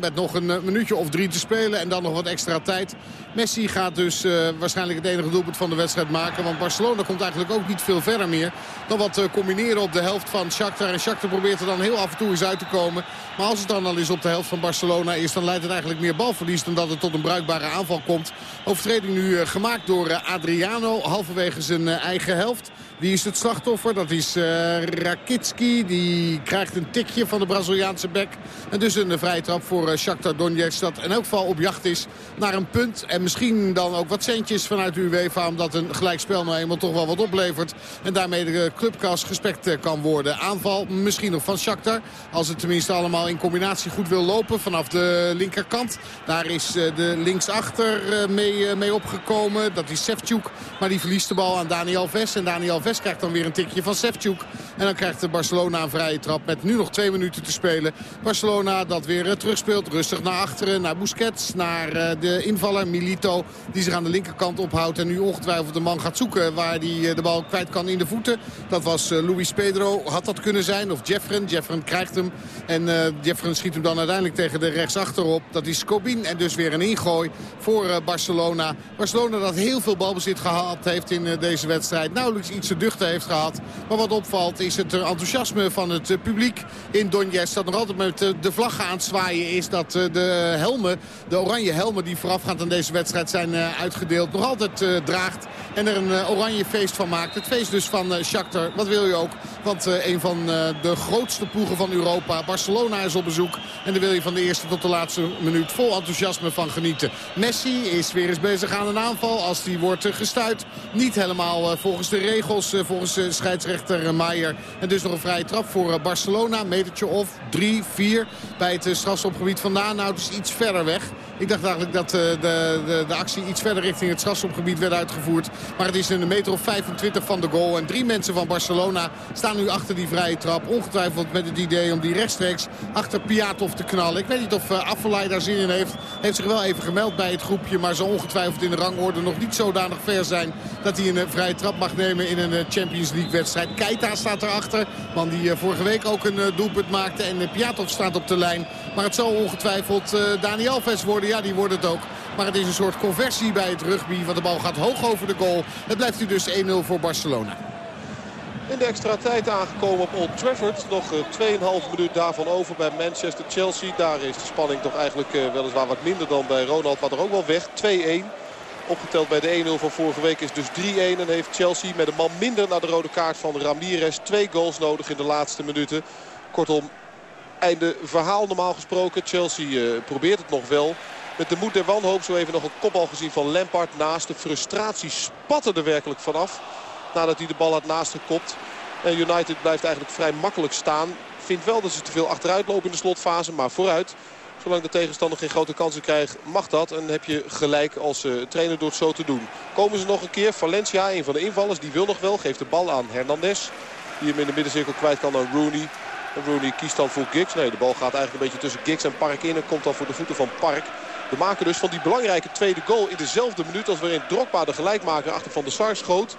[SPEAKER 6] met nog een uh, minuutje of drie te spelen en dan nog wat extra tijd. Messi gaat dus uh, waarschijnlijk het enige doelpunt van de wedstrijd maken. Want Barcelona komt eigenlijk ook niet veel verder meer dan wat combineren op de helft van Shakhtar. En Shakhtar probeert er dan heel af en toe eens uit te komen. Maar als het dan al is op de helft van Barcelona is, dan leidt het eigenlijk meer balverlies dan dat het tot een bruikbare aanval komt. Overtreding nu gemaakt door Adriano halverwege zijn eigen helft. Wie is het slachtoffer? Dat is uh, Rakitski. Die krijgt een tikje van de Braziliaanse bek. En dus een vrije trap voor uh, Shakhtar Donetsk. Dat in elk geval op jacht is naar een punt. En misschien dan ook wat centjes vanuit de UEFA. Omdat een gelijkspel nou eenmaal toch wel wat oplevert. En daarmee de clubkas gespekt uh, kan worden. Aanval misschien nog van Shakhtar. Als het tenminste allemaal in combinatie goed wil lopen. Vanaf de linkerkant. Daar is de linksachter mee, mee opgekomen. Dat is Sevchuk. Maar die verliest de bal aan Daniel Ves. En Daniel Ves krijgt dan weer een tikje van Sevchuk. En dan krijgt Barcelona een vrije trap met nu nog twee minuten te spelen. Barcelona dat weer uh, terugspeelt. Rustig naar achteren, naar Busquets, naar uh, de invaller Milito. Die zich aan de linkerkant ophoudt en nu ongetwijfeld de man gaat zoeken waar hij uh, de bal kwijt kan in de voeten. Dat was Luis Pedro, had dat kunnen zijn. Of Jeffren, Jeffren krijgt hem. En Jeffren schiet hem dan uiteindelijk tegen de rechtsachterop. Dat is Scobin en dus weer een ingooi voor Barcelona. Barcelona dat heel veel balbezit gehad heeft in deze wedstrijd. Nauwelijks iets te duchten heeft gehad. Maar wat opvalt is het enthousiasme van het eh, publiek in Donetsk. Dat nog altijd met eh, de vlaggen aan het zwaaien is. Dat eh, de helmen, de oranje helmen die voorafgaand aan deze wedstrijd zijn uitgedeeld. Nog altijd draagt. En er een oranje feest van maakt. Het feest dus van Shakhtar. Wat wil je ook? Want een van de grootste ploegen van Europa. Barcelona is op bezoek. En daar wil je van de eerste tot de laatste minuut vol enthousiasme van genieten. Messi is weer eens bezig aan een aanval. Als die wordt gestuit. Niet helemaal volgens de regels. Volgens scheidsrechter Maier. En dus nog een vrije trap voor Barcelona. Metertje of 3, 4 bij het strafschopgebied vandaan. Nou, dus iets verder weg. Ik dacht eigenlijk dat de, de, de, actie iets verder richting het strafschopgebied werd uitgevoerd. Maar het is een meter of 25 van de goal. En drie mensen van Barcelona staan nu achter die vrije trap. Ongetwijfeld met het idee om die rechtstreeks achter Piatov te knallen. Ik weet niet of uh, Affelay daar zin in heeft. Heeft zich wel even gemeld bij het groepje. Maar zal ongetwijfeld in de rangorde nog niet zodanig ver zijn... dat hij een vrije trap mag nemen in een Champions League wedstrijd. Keita staat erachter. Man die vorige week ook een doelpunt maakte. En Piatov staat op de lijn. Maar het zal ongetwijfeld Dani Alves worden. Ja, die wordt het ook. Maar het is een soort conversie bij het rugby. Want de bal gaat hoog over de goal. Het blijft nu dus 1-0 voor Barcelona.
[SPEAKER 5] In de extra tijd aangekomen op Old Trafford. Nog 2,5 minuut daarvan over bij Manchester-Chelsea. Daar is de spanning toch eigenlijk uh, weliswaar wat minder dan bij Ronald. Maar er ook wel weg. 2-1. Opgeteld bij de 1-0 van vorige week is dus 3-1. En heeft Chelsea met een man minder naar de rode kaart van Ramirez. Twee goals nodig in de laatste minuten. Kortom, einde verhaal normaal gesproken. Chelsea uh, probeert het nog wel. Met de moed der wanhoop zo even nog een kopbal gezien van Lampard naast. De frustratie spatte er werkelijk vanaf. Nadat hij de bal had naast gekopt. En United blijft eigenlijk vrij makkelijk staan. Vindt wel dat ze te veel achteruit lopen in de slotfase. Maar vooruit. Zolang de tegenstander geen grote kansen krijgt, mag dat. En heb je gelijk als uh, trainer door het zo te doen. Komen ze nog een keer. Valencia, een van de invallers, die wil nog wel. Geeft de bal aan Hernandez. Die hem in de middencirkel kwijt kan aan Rooney. Rooney kiest dan voor Giggs. Nee, de bal gaat eigenlijk een beetje tussen Giggs en Park in. En komt dan voor de voeten van Park. De maker dus van die belangrijke tweede goal in dezelfde minuut als waarin Drogba de gelijkmaker achter Van de Sar schoot.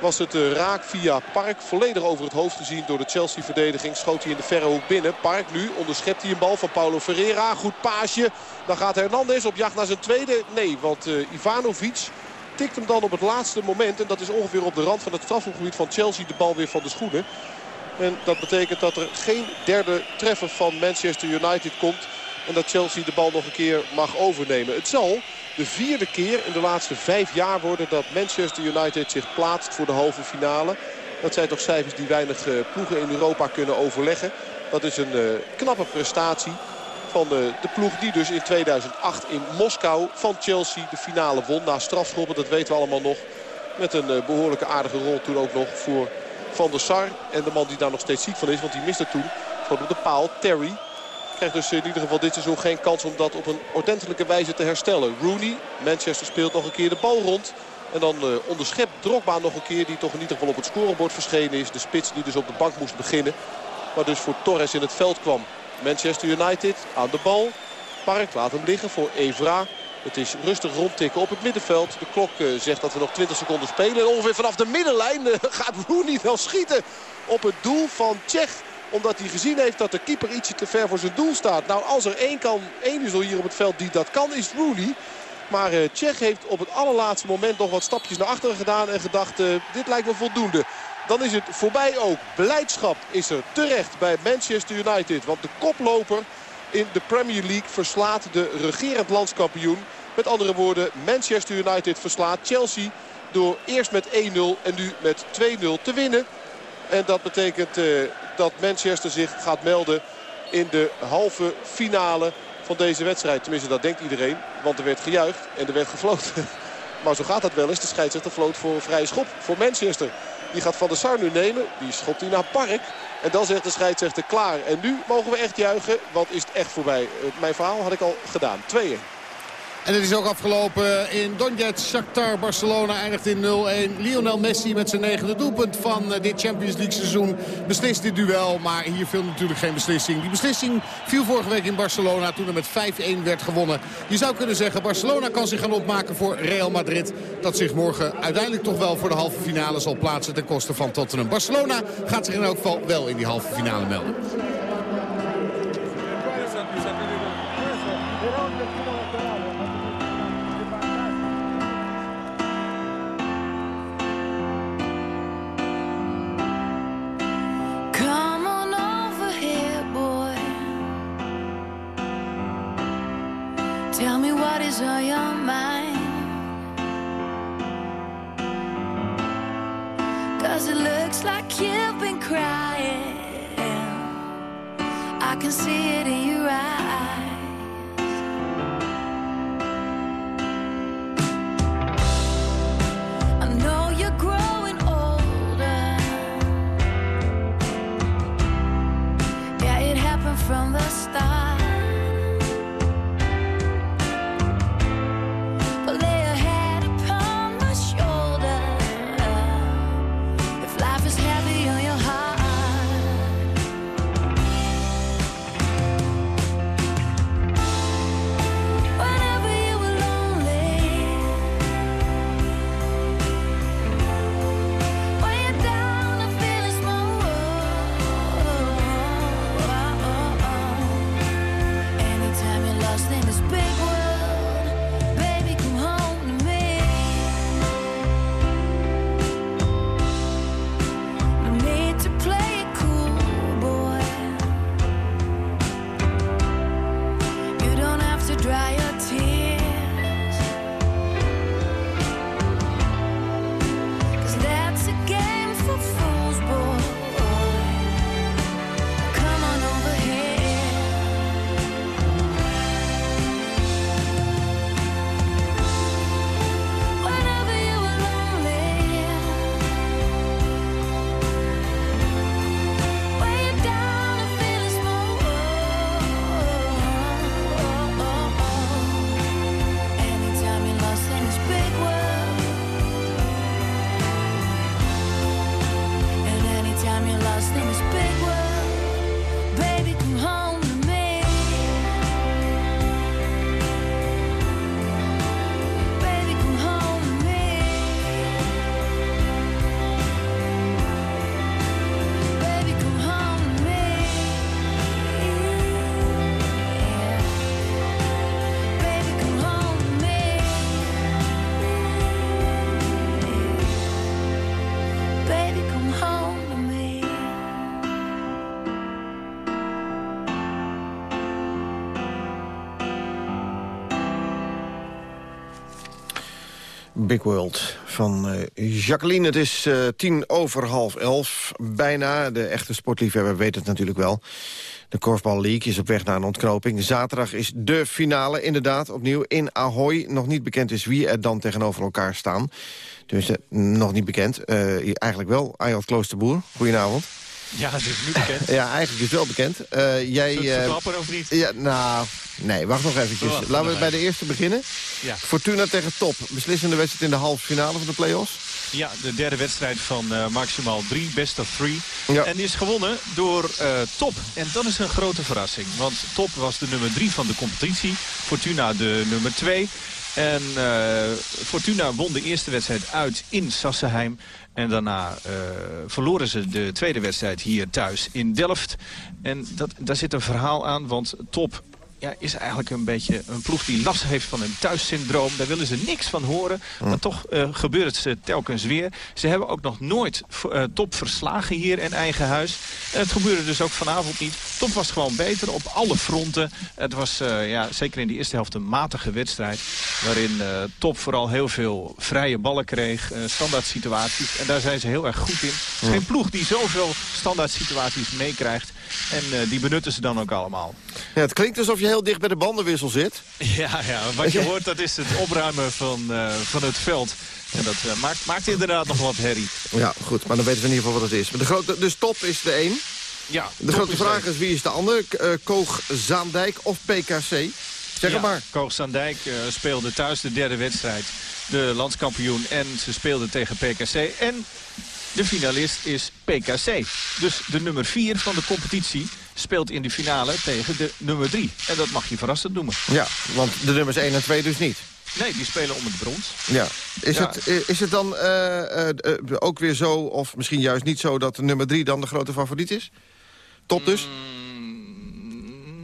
[SPEAKER 5] Was het raak via Park. Volledig over het hoofd gezien door de Chelsea-verdediging. Schoot hij in de verre hoek binnen. Park nu onderschept hij een bal van Paulo Ferreira. Goed paasje. Dan gaat Hernandez op jacht naar zijn tweede. Nee, want uh, Ivanovic tikt hem dan op het laatste moment. En dat is ongeveer op de rand van het strafgebied van Chelsea de bal weer van de schoenen. En dat betekent dat er geen derde treffer van Manchester United komt. En dat Chelsea de bal nog een keer mag overnemen. Het zal de vierde keer in de laatste vijf jaar worden dat Manchester United zich plaatst voor de halve finale. Dat zijn toch cijfers die weinig uh, ploegen in Europa kunnen overleggen. Dat is een uh, knappe prestatie van de, de, ploeg die dus in 2008 in Moskou van Chelsea de finale won. Na strafschoppen, dat weten we allemaal nog. Met een behoorlijke aardige rol toen ook nog voor Van der Sar. En de man die daar nog steeds ziek van is, want die miste toen gewoon op de paal, Terry. Krijgt dus in ieder geval dit seizoen geen kans om dat op een ordentelijke wijze te herstellen. Rooney, Manchester speelt nog een keer de bal rond. En dan uh, onderschept Drogba nog een keer die toch in ieder geval op het scorebord verschenen is. De spits die dus op de bank moest beginnen. Maar dus voor Torres in het veld kwam. Manchester United aan de bal. Park laat hem liggen voor Evra. Het is rustig rondtikken op het middenveld. De klok uh, zegt dat we nog 20 seconden spelen. En ongeveer vanaf de middenlijn uh, gaat Rooney wel schieten op het doel van Tsjech. Omdat hij gezien heeft dat de keeper ietsje te ver voor zijn doel staat. Nou, als er één, kan, één is er hier op het veld die dat kan, is Rooney. Maar uh, Tsjech heeft op het allerlaatste moment nog wat stapjes naar achteren gedaan. En gedacht, dit lijkt me voldoende. Dan is het voorbij ook. Beleidschap is er terecht bij Manchester United. Want de koploper in de Premier League verslaat de regerend landskampioen. Met andere woorden, Manchester United verslaat Chelsea door eerst met 1-0 en nu met 2-0 te winnen. En dat betekent uh, dat Manchester zich gaat melden in de halve finale van deze wedstrijd. Tenminste, dat denkt iedereen. Want er werd gejuicht en er werd gefloten. Maar zo gaat dat wel eens. De scheidsrechter floot voor een vrije schop voor Manchester. Die gaat Van der Sar nu nemen. Die schopt hij naar Park. En dan zegt de scheidsrechter klaar. En nu mogen we echt juichen, want is het echt voorbij. Mijn verhaal had ik al gedaan. 2-1.
[SPEAKER 6] En het is ook afgelopen in Donetsk. Shakhtar Barcelona eindigt in 0-1. Lionel Messi met zijn negende doelpunt van dit Champions League seizoen beslist dit duel. Maar hier viel natuurlijk geen beslissing. Die beslissing viel vorige week in Barcelona toen er met 5-1 werd gewonnen. Je zou kunnen zeggen Barcelona kan zich gaan opmaken voor Real Madrid. Dat zich morgen uiteindelijk toch wel voor de halve finale zal plaatsen ten koste van Tottenham. Barcelona gaat zich in elk geval wel in die halve finale melden.
[SPEAKER 9] What is on your mind. Cause it looks like you've been crying. I can see it in your eyes.
[SPEAKER 4] Big World van uh, Jacqueline. Het is uh, tien over half elf, bijna. De echte sportliefhebber weet het natuurlijk wel. De Korfbal League is op weg naar een ontknoping. Zaterdag is de finale, inderdaad, opnieuw in Ahoy. Nog niet bekend is wie er dan tegenover elkaar staan. Dus uh, nog niet bekend. eigenlijk wel, Ayot Kloosterboer. Goedenavond.
[SPEAKER 10] Ja, dat is nu bekend.
[SPEAKER 4] ja, eigenlijk is het wel bekend. Uh, jij,
[SPEAKER 10] uh, verklappen of niet?
[SPEAKER 4] Ja, nou, nee, wacht nog eventjes.
[SPEAKER 10] Wacht,
[SPEAKER 4] Laten we bij de eerste beginnen.
[SPEAKER 10] Ja.
[SPEAKER 4] Fortuna tegen Top. Beslissende wedstrijd in de halve finale van de play-offs.
[SPEAKER 10] Ja, de derde wedstrijd van uh, maximaal drie, best of three.
[SPEAKER 4] Ja.
[SPEAKER 10] En die is gewonnen door uh, Top. En dat is een grote verrassing. Want Top was de nummer drie van de competitie. Fortuna de nummer twee. En uh, Fortuna won de eerste wedstrijd uit in Sassenheim. En daarna uh, verloren ze de tweede wedstrijd hier thuis in Delft. En dat, daar zit een verhaal aan, want Top ja, is eigenlijk een beetje een ploeg die last heeft van een thuissyndroom. Daar willen ze niks van horen. Maar toch uh, gebeurt het telkens weer. Ze hebben ook nog nooit uh, top verslagen hier in eigen huis. En het gebeurde dus ook vanavond niet. Top was gewoon beter op alle fronten. Het was uh, ja, zeker in de eerste helft een matige wedstrijd. Waarin top vooral heel veel vrije ballen kreeg. standaard situaties. En daar zijn ze heel erg goed in. Het is geen ploeg die zoveel standaard situaties meekrijgt. En die benutten ze dan ook allemaal.
[SPEAKER 4] Ja, het klinkt alsof je heel dicht bij de bandenwissel zit.
[SPEAKER 10] Ja, ja wat je hoort dat is het opruimen van, uh, van het veld. En dat uh, maakt, maakt inderdaad nog wat herrie.
[SPEAKER 4] Ja, goed, maar dan weten we in ieder geval wat het is. De grote, dus top is de één.
[SPEAKER 10] Ja,
[SPEAKER 4] de grote is vraag is wie is de ander? Uh, Koog Zaandijk of PKC? Zeg
[SPEAKER 10] ja,
[SPEAKER 4] maar.
[SPEAKER 10] Koog Zaandijk speelde thuis de derde wedstrijd. De landskampioen en ze speelden tegen PKC. En de finalist is PKC. Dus de nummer 4 van de competitie speelt in de finale tegen de nummer 3. En dat mag je verrassend noemen.
[SPEAKER 4] Ja, want de nummers 1 en 2 dus niet.
[SPEAKER 10] Nee, die spelen om het brons.
[SPEAKER 4] Ja. Is, ja. Het, is het dan uh, uh, ook weer zo, of misschien juist niet zo... dat de nummer 3 dan de grote favoriet is? Top dus?
[SPEAKER 10] Mm,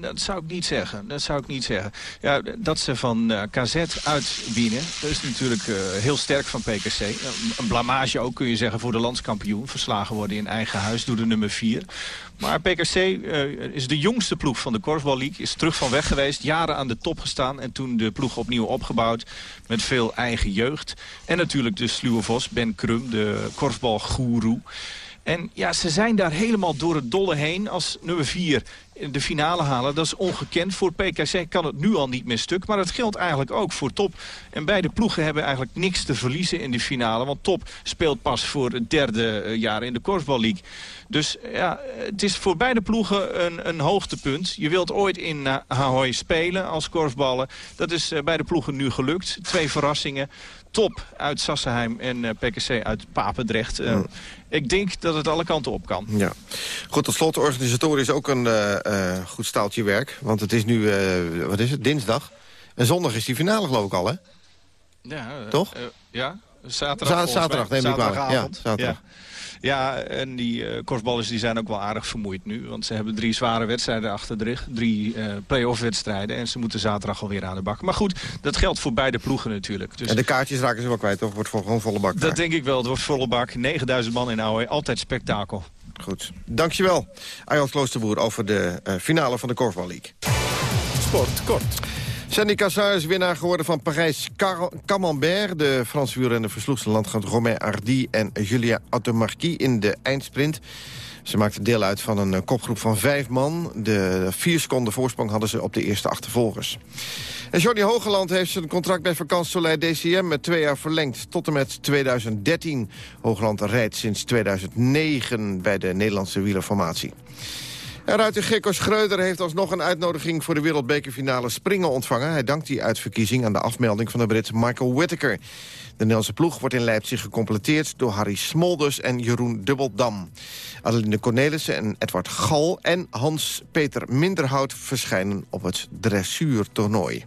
[SPEAKER 10] dat zou ik niet zeggen. Dat zou ik niet zeggen. Ja, dat ze van uh, KZ uitwinnen, dat is natuurlijk uh, heel sterk van PKC. Een blamage ook, kun je zeggen, voor de landskampioen. Verslagen worden in eigen huis door de nummer 4. Maar PKC uh, is de jongste ploeg van de Korfbal League. Is terug van weg geweest, jaren aan de top gestaan. En toen de ploeg opnieuw opgebouwd met veel eigen jeugd. En natuurlijk de sluwe vos, Ben Krum, de korfbalgoeroe. En ja, ze zijn daar helemaal door het dolle heen als nummer 4 de finale halen. Dat is ongekend. Voor PKC kan het nu al niet meer stuk. Maar dat geldt eigenlijk ook voor Top. En beide ploegen hebben eigenlijk niks te verliezen in de finale. Want Top speelt pas voor het derde jaar in de Korfbal League. Dus ja, het is voor beide ploegen een, een hoogtepunt. Je wilt ooit in uh, Ahoy spelen als korfballen. Dat is uh, beide ploegen nu gelukt. Twee verrassingen. Top uit Sassenheim en uh, PKC uit Papendrecht. Mm. Ik denk dat het alle kanten op kan.
[SPEAKER 4] Ja. Goed, tot slot, organisatorisch is ook een uh, goed staaltje werk. Want het is nu, wat is het, dinsdag. En zondag is die finale geloof ik al, hè?
[SPEAKER 10] Ja.
[SPEAKER 4] Toch?
[SPEAKER 10] ja, zaterdag.
[SPEAKER 4] Zaterdag, neem ik maar. Ja, zaterdag.
[SPEAKER 10] Ja. Ja, en die uh, korfballers die zijn ook wel aardig vermoeid nu. Want ze hebben drie zware wedstrijden achter de rug. Drie uh, play-off wedstrijden. En ze moeten zaterdag alweer aan de bak. Maar goed, dat geldt voor beide ploegen natuurlijk. Dus
[SPEAKER 4] en de kaartjes raken ze wel kwijt, toch? Wordt gewoon volle bak.
[SPEAKER 10] Dat daar. denk ik wel. Het wordt volle bak. 9000 man in Ahoy. Altijd spektakel.
[SPEAKER 4] Goed. Dankjewel, Arjan Kloosterboer, over de uh, finale van de Korfbal League.
[SPEAKER 3] Sport kort.
[SPEAKER 4] Sandy Cassar is winnaar geworden van Parijs-Camembert. De Franse wielrenner versloeg zijn landgenoot Romain Hardy en Julia Automarquis in de eindsprint. Ze maakten deel uit van een kopgroep van vijf man. De vier seconden voorsprong hadden ze op de eerste achtervolgers. En Johnny Hogeland heeft zijn contract bij Vakant Soleil DCM met twee jaar verlengd tot en met 2013. Hogeland rijdt sinds 2009 bij de Nederlandse wielerformatie. En ruiter Gekko Schreuder heeft alsnog een uitnodiging... voor de wereldbekerfinale springen ontvangen. Hij dankt die uitverkiezing aan de afmelding van de Brit Michael Whittaker. De Nederlandse ploeg wordt in Leipzig gecompleteerd... door Harry Smolders en Jeroen Dubbeldam. Adeline Cornelissen en Edward Gal en Hans-Peter Minderhout... verschijnen op het dressuurtoernooi.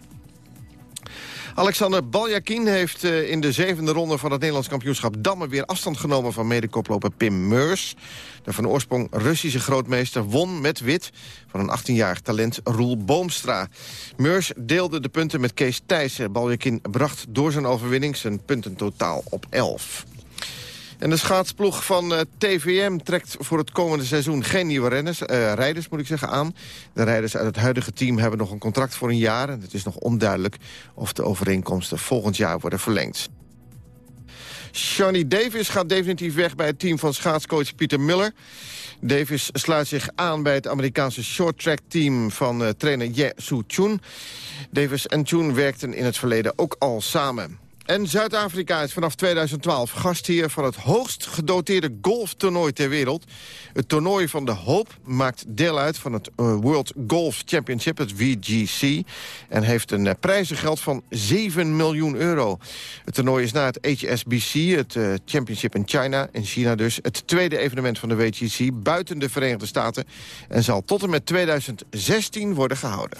[SPEAKER 4] Alexander Baljakin heeft uh, in de zevende ronde van het Nederlands kampioenschap Dammen weer afstand genomen van medekoploper Pim Meurs. De van oorsprong Russische grootmeester won met wit van een 18-jarig talent Roel Boomstra. Meurs deelde de punten met Kees Thijssen. Baljakin bracht door zijn overwinning zijn punten totaal op 11. En de schaatsploeg van uh, TVM trekt voor het komende seizoen geen nieuwe renners, uh, rijders moet ik zeggen, aan. De rijders uit het huidige team hebben nog een contract voor een jaar... en het is nog onduidelijk of de overeenkomsten volgend jaar worden verlengd. Johnny Davis gaat definitief weg bij het team van schaatscoach Pieter Muller. Davis sluit zich aan bij het Amerikaanse shorttrack team van uh, trainer Ye Su Chun. Davis en Chun werkten in het verleden ook al samen.
[SPEAKER 11] En Zuid-Afrika is vanaf 2012 gastheer van het hoogst gedoteerde golftoernooi ter wereld. Het toernooi van de hoop maakt deel uit van het eh, World Golf Championship, het WGC. En heeft een eh, prijzengeld van 7 miljoen euro. Het toernooi is na het HSBC, het eh, Championship in China, in China dus... het tweede evenement van de WGC buiten de Verenigde Staten... en zal tot en met 2016 worden gehouden.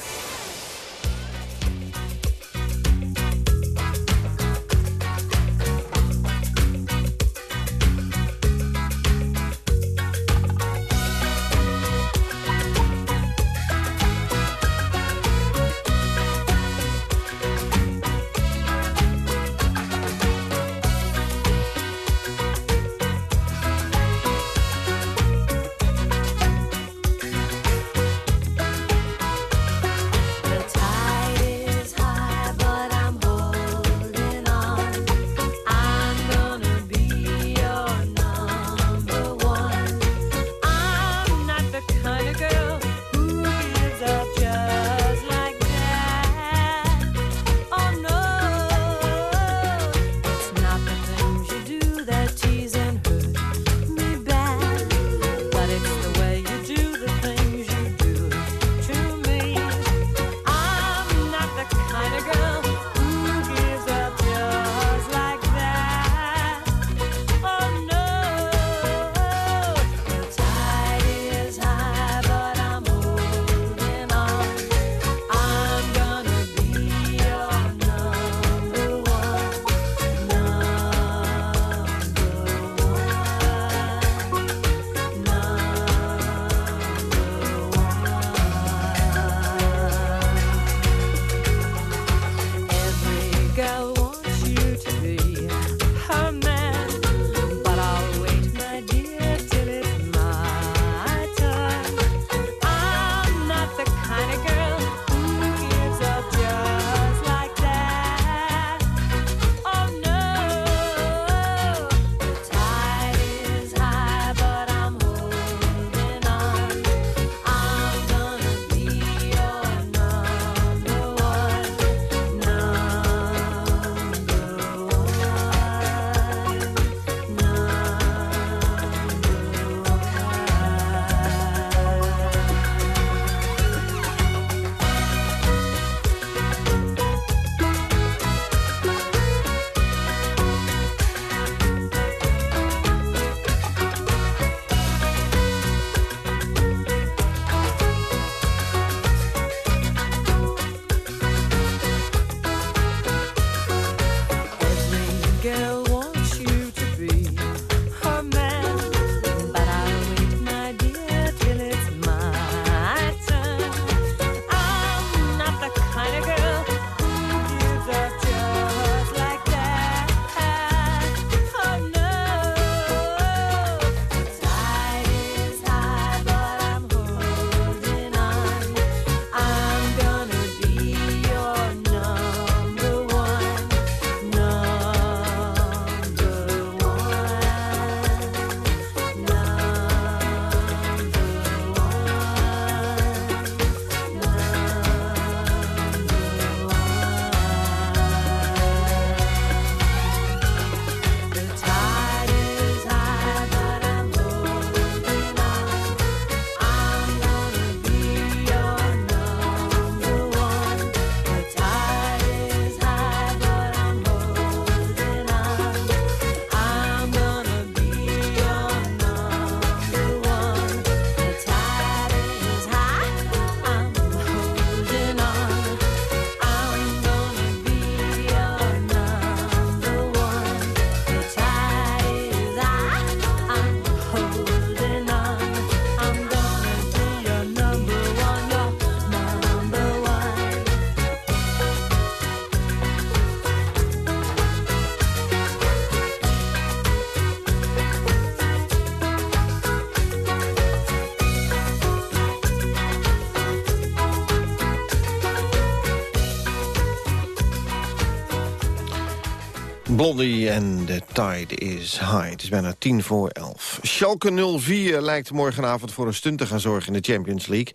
[SPEAKER 11] En The Tide is High. Het is bijna tien voor elf. Schalke 04 lijkt morgenavond voor een stunt te gaan zorgen in de Champions League.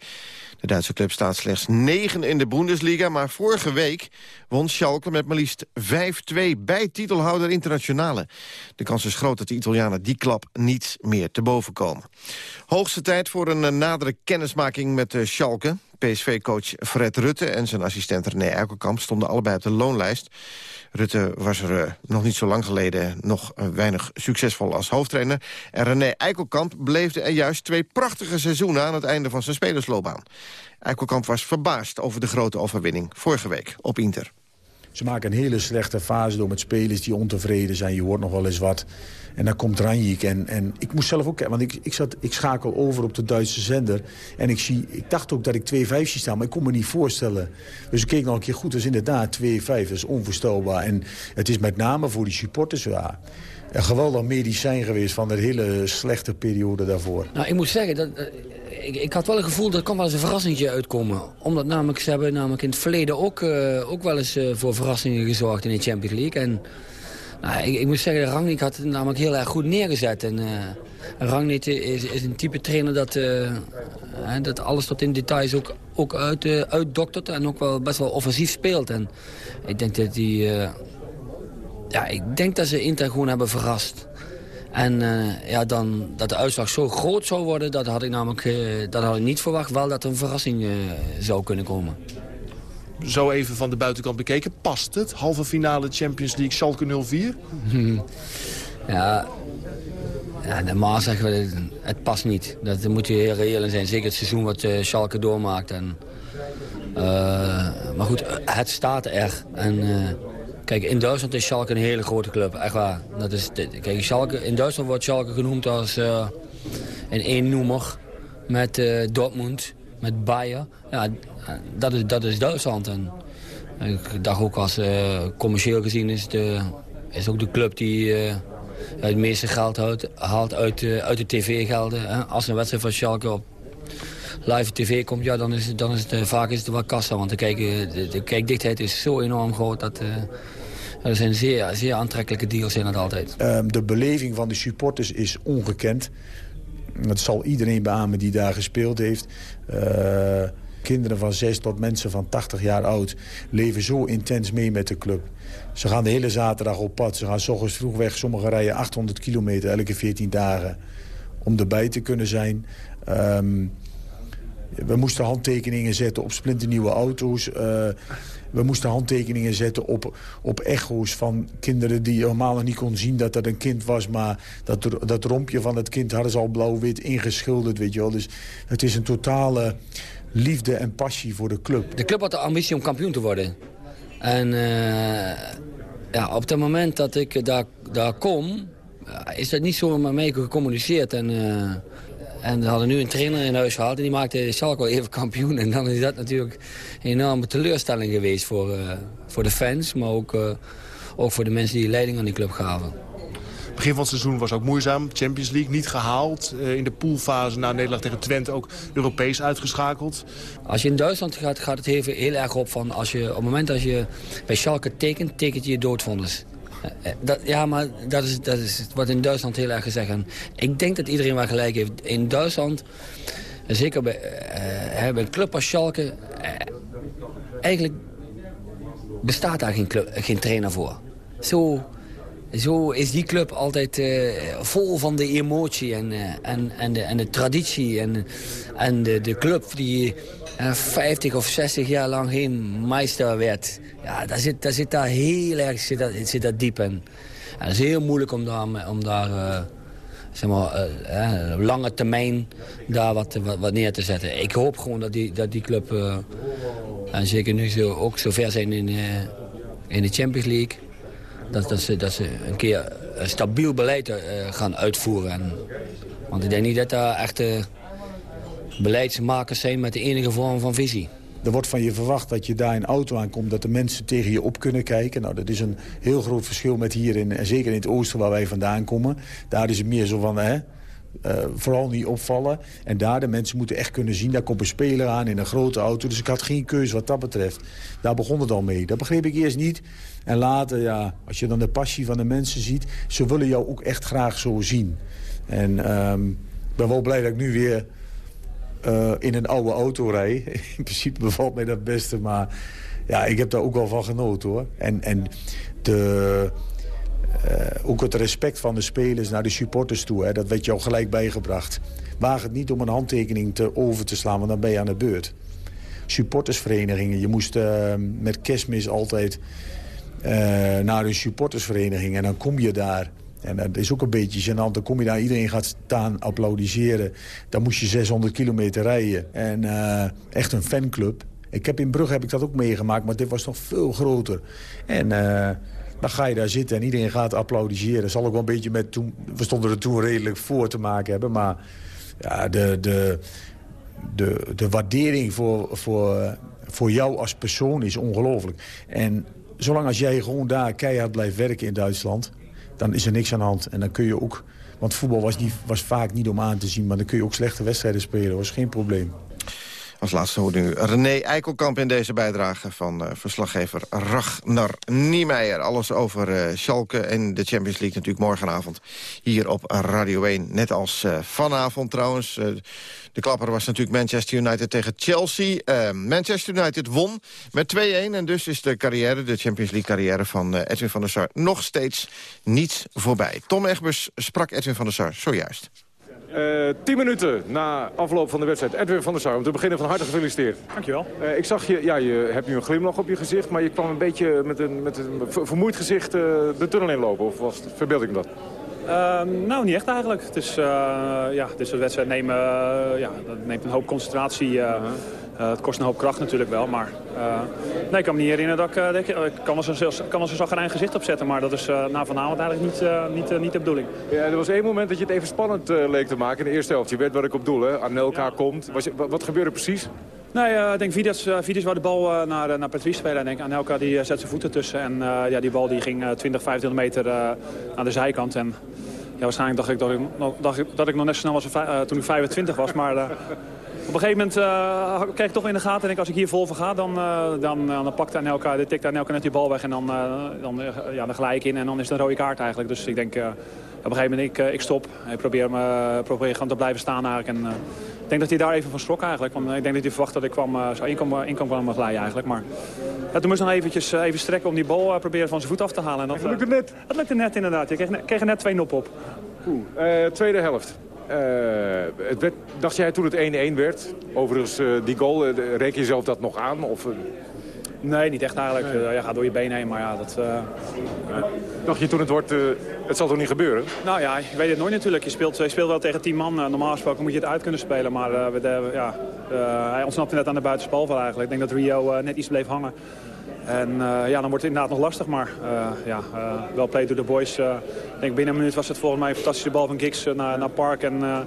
[SPEAKER 4] De Duitse club staat slechts 9 in de Bundesliga... maar vorige week won Schalke met maar liefst 5-2 bij titelhouder Internationale. De kans is groot dat de Italianen die klap niet meer te boven komen. Hoogste tijd voor een eh, nadere kennismaking met eh, Schalke. PSV-coach Fred Rutte en zijn assistent René Erkelkamp stonden allebei op de loonlijst. Rutte was er eh, nog niet zo lang geleden nog eh, weinig succesvol als hoofdtrainer. En René Eikelkamp beleefde er juist twee prachtige seizoenen aan het einde van zijn spelersloopbaan. Eikelkamp was verbaasd over de grote overwinning vorige week op Inter.
[SPEAKER 7] Ze maken een hele slechte fase door met spelers die ontevreden zijn. Je hoort nog wel eens wat. En dan komt Ranjik. En, en ik moest zelf ook... Want ik, ik, zat, ik schakel over op de Duitse zender. En ik, zie, ik dacht ook dat ik 2-5 zie staan. Maar ik kon me niet voorstellen. Dus ik keek nog een keer goed. Dus inderdaad 2-5. Dat is onvoorstelbaar. En het is met name voor die supporters... Ja, een geweldig medicijn geweest van de hele slechte periode daarvoor.
[SPEAKER 12] Nou, ik moet zeggen, dat, eh, ik, ik had wel het gevoel dat er wel eens een verrassingje uitkomen. Omdat namelijk, ze hebben namelijk in het verleden ook, eh, ook wel eens eh, voor verrassingen gezorgd in de Champions League. En nou, ik, ik moet zeggen, Rangnick had het namelijk heel erg goed neergezet. En, uh, Rangnick is, is een type trainer dat, dat alles tot in details ook, ook uit, uitdoktert. En ook wel best wel offensief speelt. En ik denk dat die... ja, ik denk dat ze Inter gewoon hebben verrast. En uh, ja, dan, dat de uitslag zo groot zou worden, dat had ik namelijk uh, dat had ik niet verwacht. Wel dat er een verrassing uh, zou kunnen komen.
[SPEAKER 13] Zo even van de buitenkant bekeken, past het? Halve finale Champions League, Schalke 04?
[SPEAKER 12] ja, ja, normaal zeggen we, het past niet. Dat moet je heel reëel in zijn. Zeker het seizoen wat Schalke doormaakt. En, maar goed, het staat er. En Kijk, in Duitsland is Schalke een hele grote club, echt waar. Dat is, kijk, Schalke, in Duitsland wordt Schalke genoemd als uh, een één noemer met uh, Dortmund, met Bayern. Ja, dat is, dat is Duitsland. En ik dacht ook als uh, commercieel gezien is, de, is ook de club die het meeste geld haalt uit, uit de tv-gelden. Als een wedstrijd van Schalke op live tv komt, ja, dan is, dan is het vaak is het wel kassa. Want de, kijk, de, de kijkdichtheid is zo enorm groot dat... Dat zijn zeer, zeer aantrekkelijke deals zijn dat altijd.
[SPEAKER 7] Um, de beleving van de supporters is ongekend. Dat zal iedereen beamen die daar gespeeld heeft. Uh, kinderen van 6 tot mensen van 80 jaar oud leven zo intens mee met de club. Ze gaan de hele zaterdag op pad. Ze gaan s ochtends vroeg weg. Sommigen rijden 800 kilometer elke 14 dagen om erbij te kunnen zijn. Um, we moesten handtekeningen zetten op splinternieuwe auto's. Uh, we moesten handtekeningen zetten op, op echo's van kinderen die helemaal nog niet kon zien dat dat een kind was. Maar dat, dat rompje van het kind hadden ze al blauw-wit ingeschilderd, weet je wel. Dus het is een totale liefde en passie voor de club.
[SPEAKER 12] De club had de ambitie om kampioen te worden. En uh, ja, op het moment dat ik daar, daar kom, is dat niet zo met mij gecommuniceerd. En... Uh, en we hadden nu een trainer in huis gehaald en die maakte Schalke wel even kampioen. En dan is dat natuurlijk een enorme teleurstelling geweest voor, uh, voor de fans. Maar ook, uh, ook voor de mensen die leiding aan die club gaven.
[SPEAKER 13] Begin van het seizoen was ook moeizaam. Champions League niet gehaald. Uh, in de poolfase na Nederland tegen Twente ook Europees uitgeschakeld.
[SPEAKER 12] Als je in Duitsland gaat, gaat het heel, heel erg op van... Als je, op het moment dat je bij Schalke tekent, tekent je je doodvonnis. Dat, ja, maar dat is, dat is wat in Duitsland heel erg gezegd. Ik denk dat iedereen wel gelijk heeft. In Duitsland, zeker bij, uh, bij een club als Schalke... Eigenlijk bestaat daar geen, geen trainer voor. Zo, zo is die club altijd uh, vol van de emotie en, uh, en, en, de, en de traditie. En, en de, de club die uh, 50 of 60 jaar lang geen meester werd. Ja, daar zit, daar zit daar heel erg zit zit dat diep in. En het is heel moeilijk om daar, om daar zeg maar, lange termijn daar wat, wat, wat, neer te zetten. Ik hoop gewoon dat die, dat die club, en zeker nu ze ook zover zijn in, in de Champions League dat, dat, ze, dat ze een keer een stabiel beleid uh, gaan uitvoeren. En, want ik denk niet dat daar echte beleidsmakers zijn met de enige vorm van visie.
[SPEAKER 7] Er wordt van je verwacht dat je daar in auto aankomt... dat de mensen tegen je op kunnen kijken. Nou, dat is een heel groot verschil met hier, in, en zeker in het oosten waar wij vandaan komen. Daar is het meer zo van... Hè, uh, vooral niet opvallen. En daar, de mensen moeten echt kunnen zien... daar komt een speler aan in een grote auto. Dus ik had geen keuze wat dat betreft. Daar begon het al mee. Dat begreep ik eerst niet. En later, ja, als je dan de passie van de mensen ziet... ze willen jou ook echt graag zo zien. En um, ik ben wel blij dat ik nu weer eh, in een oude auto rijden. In principe bevalt mij dat beste, maar ja, ik heb daar ook wel van genoten hoor. En, en de, eh, ook het respect van de spelers naar de supporters toe, hè, dat werd jou gelijk bijgebracht. Waag het niet om een handtekening te over te slaan, want dan ben je aan de beurt. Supportersverenigingen, je moest eh, met kerstmis altijd eh, naar een supportersvereniging en dan kom je daar. En dat is ook een beetje gênant. Dan kom je daar, iedereen gaat staan, applaudisseren. Dan moest je 600 kilometer rijden. En eh, echt een fanclub. Ik heb in Brugge heb ik dat ook meegemaakt, maar dit was nog veel groter. En eh, dan ga je daar zitten en iedereen gaat applaudisseren. Zal ook wel een beetje met toen... We stonden er toen redelijk voor te maken hebben, maar... Ja, de, de, de, de waardering voor, voor, voor jou als persoon is ongelooflijk. En zolang als jij gewoon daar keihard blijft werken in Duitsland... dan is er niks aan de hand. En dan kun je ook... Want voetbal was, niet, was vaak niet om aan te zien... maar dan kun je ook slechte wedstrijden spelen. Dat was geen probleem.
[SPEAKER 4] Als laatste hoort nu René Eikelkamp in deze bijdrage van eh, verslaggever Ragnar Niemeyer. Alles over eh, Schalke en de Champions League natuurlijk morgenavond hier op Radio 1. Net als eh, vanavond trouwens. De klapper was natuurlijk Manchester United tegen Chelsea. Manchester United won met 2-1 en dus is de carrière, de Champions League carrière van Edwin van der Sar nog steeds niet voorbij. Tom Egbers sprak Edwin van der Sar zojuist.
[SPEAKER 14] Eh 10 minuten na afloop van de wedstrijd. Edwin van der Sar, om te beginnen van harte gefeliciteerd.
[SPEAKER 15] Dankjewel.
[SPEAKER 14] Eh ik zag je, ja, je hebt nu een glimlach op je gezicht... maar je kwam een beetje met een, met een ver- vermoeid gezicht eh, de tunnel inlopen. Of was verbeeld ik me dat?
[SPEAKER 15] Ehm, nou, niet echt eigenlijk. Het is, eh, ja, dit soort wedstrijden nemen, eh, ja, dat neemt een hoop concentratie. eh, eh, het kost een hoop kracht natuurlijk wel, maar... nee, ik kan me niet herinneren dat ik... denk, ik kan wel zo'n kan wel zo'n zagrijnig gezicht opzetten, maar dat is na vanavond eigenlijk niet, niet, niet de bedoeling.
[SPEAKER 14] Ja, er was één moment dat je het even spannend leek te maken in de eerste helft. Je weet wat ik op doel, hè? Anelka komt. Was je, wat, wat gebeurde precies?
[SPEAKER 15] Nee, eh, ik denk Vidas, uh, Vidas wou de bal eh, naar, eh, naar Patrice spelen. Denk Anelka die eh, zet zijn voeten tussen. En eh, ja, die bal die ging eh, 20, 25 meter eh, aan de zijkant. En ja, waarschijnlijk dacht ik dat ik, dacht ik, dat ik nog net zo snel was eh, toen ik 25 was. Maar eh, op een gegeven moment eh, kreeg ik toch in de gaten. En ik, als ik hier vol voor ga, dan, eh, dan, dan pakt Anelka, dan tikt Anelka net die bal weg. En dan, eh, dan, eh, ja, dan gelijk in. En dan is het een rode kaart eigenlijk. Dus ik denk, eh, op een gegeven moment, ik, eh, ik stop. Ik probeer, me, probeer gewoon te blijven staan eigenlijk. En, eh, ik denk dat hij daar even van schrok eigenlijk. Want ik denk dat hij verwacht dat ik kwam, eh, zou inkomen, inkomen kwam glijden eigenlijk. Maar ja, toen moest hij nog eventjes eh, even strekken om die bal eh, proberen van zijn voet af te halen. En dat lukte
[SPEAKER 14] net.
[SPEAKER 15] Dat lukte net inderdaad. Je kreeg, ne- kreeg er net twee nop op.
[SPEAKER 14] Oeh, eh, tweede helft. Eh, het werd, dacht jij toen het 1-1 werd? Overigens, eh, die goal, eh, reken je zelf dat nog aan? Of, eh,
[SPEAKER 15] Nee, niet echt eigenlijk. Eh, ja, gaat door je been heen, maar ja, dat... eh,
[SPEAKER 14] dacht je toen het wordt, eh, het zal toch niet gebeuren?
[SPEAKER 15] Nou ja, je weet het nooit natuurlijk. Je speelt, je speelt wel tegen tien man. Eh, normaal gesproken moet je het uit kunnen spelen. Maar eh, we, de- ja, eh, hij ontsnapte net aan de buitenspel wel eigenlijk. Ik denk dat Rio eh, net iets bleef hangen. En eh, ja, dan wordt het inderdaad nog lastig. Maar eh, ja, eh, wel play door de boys. Eh, ik denk binnen een minuut was het volgens mij een fantastische bal van Giggs eh, naar, naar Park. En eh,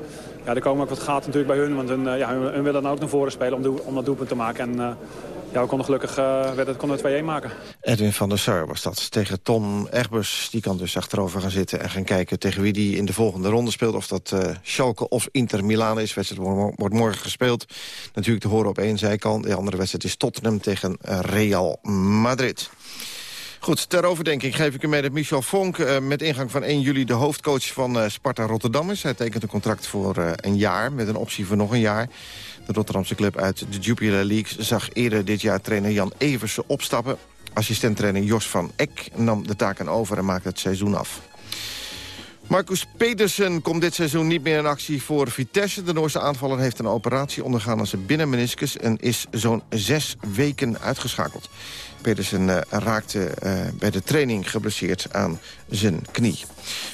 [SPEAKER 15] ja, er komen ook wat gaten natuurlijk bij hun. Want hun, eh, ja, hun, hun willen dan ook naar voren spelen om, om dat doelpunt te maken. En eh, ja, we konden gelukkig eh, werd het, konden we 2-1 maken.
[SPEAKER 4] Edwin van der Sar was dat tegen Tom Egbers. Die kan dus achterover gaan zitten en gaan kijken tegen wie die in de volgende ronde speelt. Of dat eh Schalke of Inter Milaan is. Wedstrijd wordt morgen gespeeld. Natuurlijk te horen op één zijkant. De andere wedstrijd is Tottenham tegen eh, Real Madrid. Goed, ter overdenking geef ik u mee dat Michel Vonk... met ingang van 1 juli de hoofdcoach van Sparta Rotterdam is. Hij tekent een contract voor een jaar met een optie voor nog een jaar. De Rotterdamse club uit de Jupiler League zag eerder dit jaar trainer Jan Eversen opstappen. Assistenttrainer Jos van Eck nam de taken over en maakte het seizoen af. Marcus Pedersen komt dit seizoen niet meer in actie voor Vitesse. De Noorse aanvaller heeft een operatie ondergaan aan zijn binnenmeniscus... en is zo'n zes weken uitgeschakeld. Pedersen eh, raakte eh, bij de training geblesseerd aan zijn knie.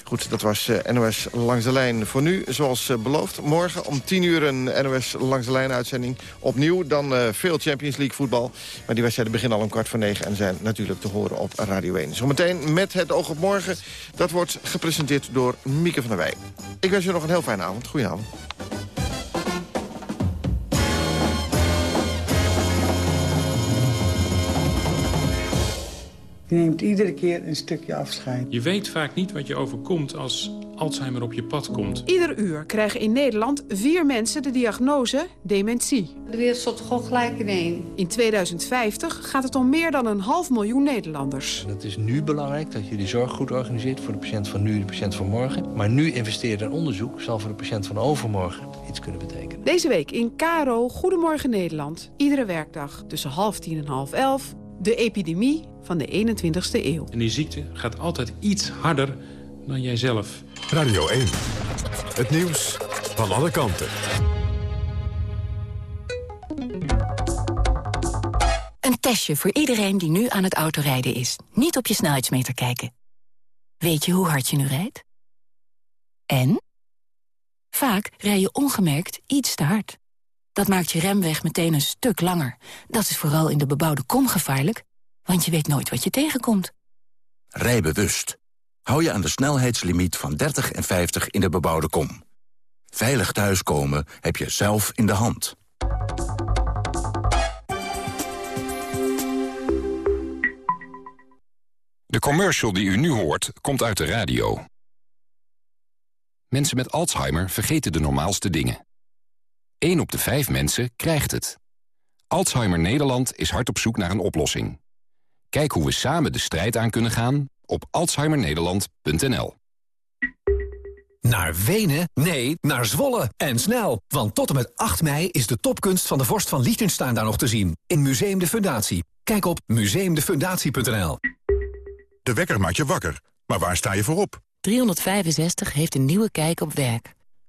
[SPEAKER 4] Goed, dat was eh, NOS Langs de Lijn voor nu. Zoals beloofd, morgen om 10 uur een NOS Langs de Lijn uitzending. Opnieuw dan veel Champions League voetbal. Maar die wedstrijden beginnen al om kwart voor negen... en zijn natuurlijk te horen op Radio 1. Zometeen met het oog op morgen. Dat wordt gepresenteerd door Mieke van der Wij. Ik wens je nog een heel fijne avond. Goedenavond.
[SPEAKER 16] Je neemt iedere keer een stukje afscheid.
[SPEAKER 17] Je weet vaak niet wat je overkomt als Alzheimer op je pad komt.
[SPEAKER 18] Ieder uur krijgen in Nederland vier mensen de diagnose dementie.
[SPEAKER 19] De wereld stort gewoon gelijk in één.
[SPEAKER 18] In 2050 gaat het om meer dan een half miljoen Nederlanders.
[SPEAKER 20] Het is nu belangrijk dat je de zorg goed organiseert voor de patiënt van nu en de patiënt van morgen. Maar nu investeren in onderzoek zal voor de patiënt van overmorgen iets kunnen betekenen.
[SPEAKER 18] Deze week in Karo Goedemorgen Nederland. Iedere werkdag tussen half tien en half elf. De epidemie van de 21ste eeuw.
[SPEAKER 17] En die ziekte gaat altijd iets harder dan jijzelf.
[SPEAKER 3] Radio 1. Het nieuws van alle kanten.
[SPEAKER 9] Een testje voor iedereen die nu aan het autorijden is. Niet op je snelheidsmeter kijken. Weet je hoe hard je nu rijdt? En? Vaak rij je ongemerkt iets te hard. Dat maakt je remweg meteen een stuk langer. Dat is vooral in de bebouwde kom gevaarlijk, want je weet nooit wat je tegenkomt.
[SPEAKER 21] Rij bewust. Hou je aan de snelheidslimiet van 30 en 50 in de bebouwde kom. Veilig thuiskomen heb je zelf in de hand.
[SPEAKER 22] De commercial die u nu hoort, komt uit de radio. Mensen met Alzheimer vergeten de normaalste dingen. 1 op de 5 mensen krijgt het. Alzheimer Nederland is hard op zoek naar een oplossing. Kijk hoe we samen de strijd aan kunnen gaan op alzheimernederland.nl.
[SPEAKER 23] Naar Wenen? Nee, naar Zwolle. En snel, want tot en met 8 mei is de topkunst van de vorst van Liechtenstein daar nog te zien. In Museum de Fundatie. Kijk op museumdefundatie.nl.
[SPEAKER 3] De wekker maakt je wakker. Maar waar sta je voor op?
[SPEAKER 24] 365 heeft een nieuwe kijk op werk.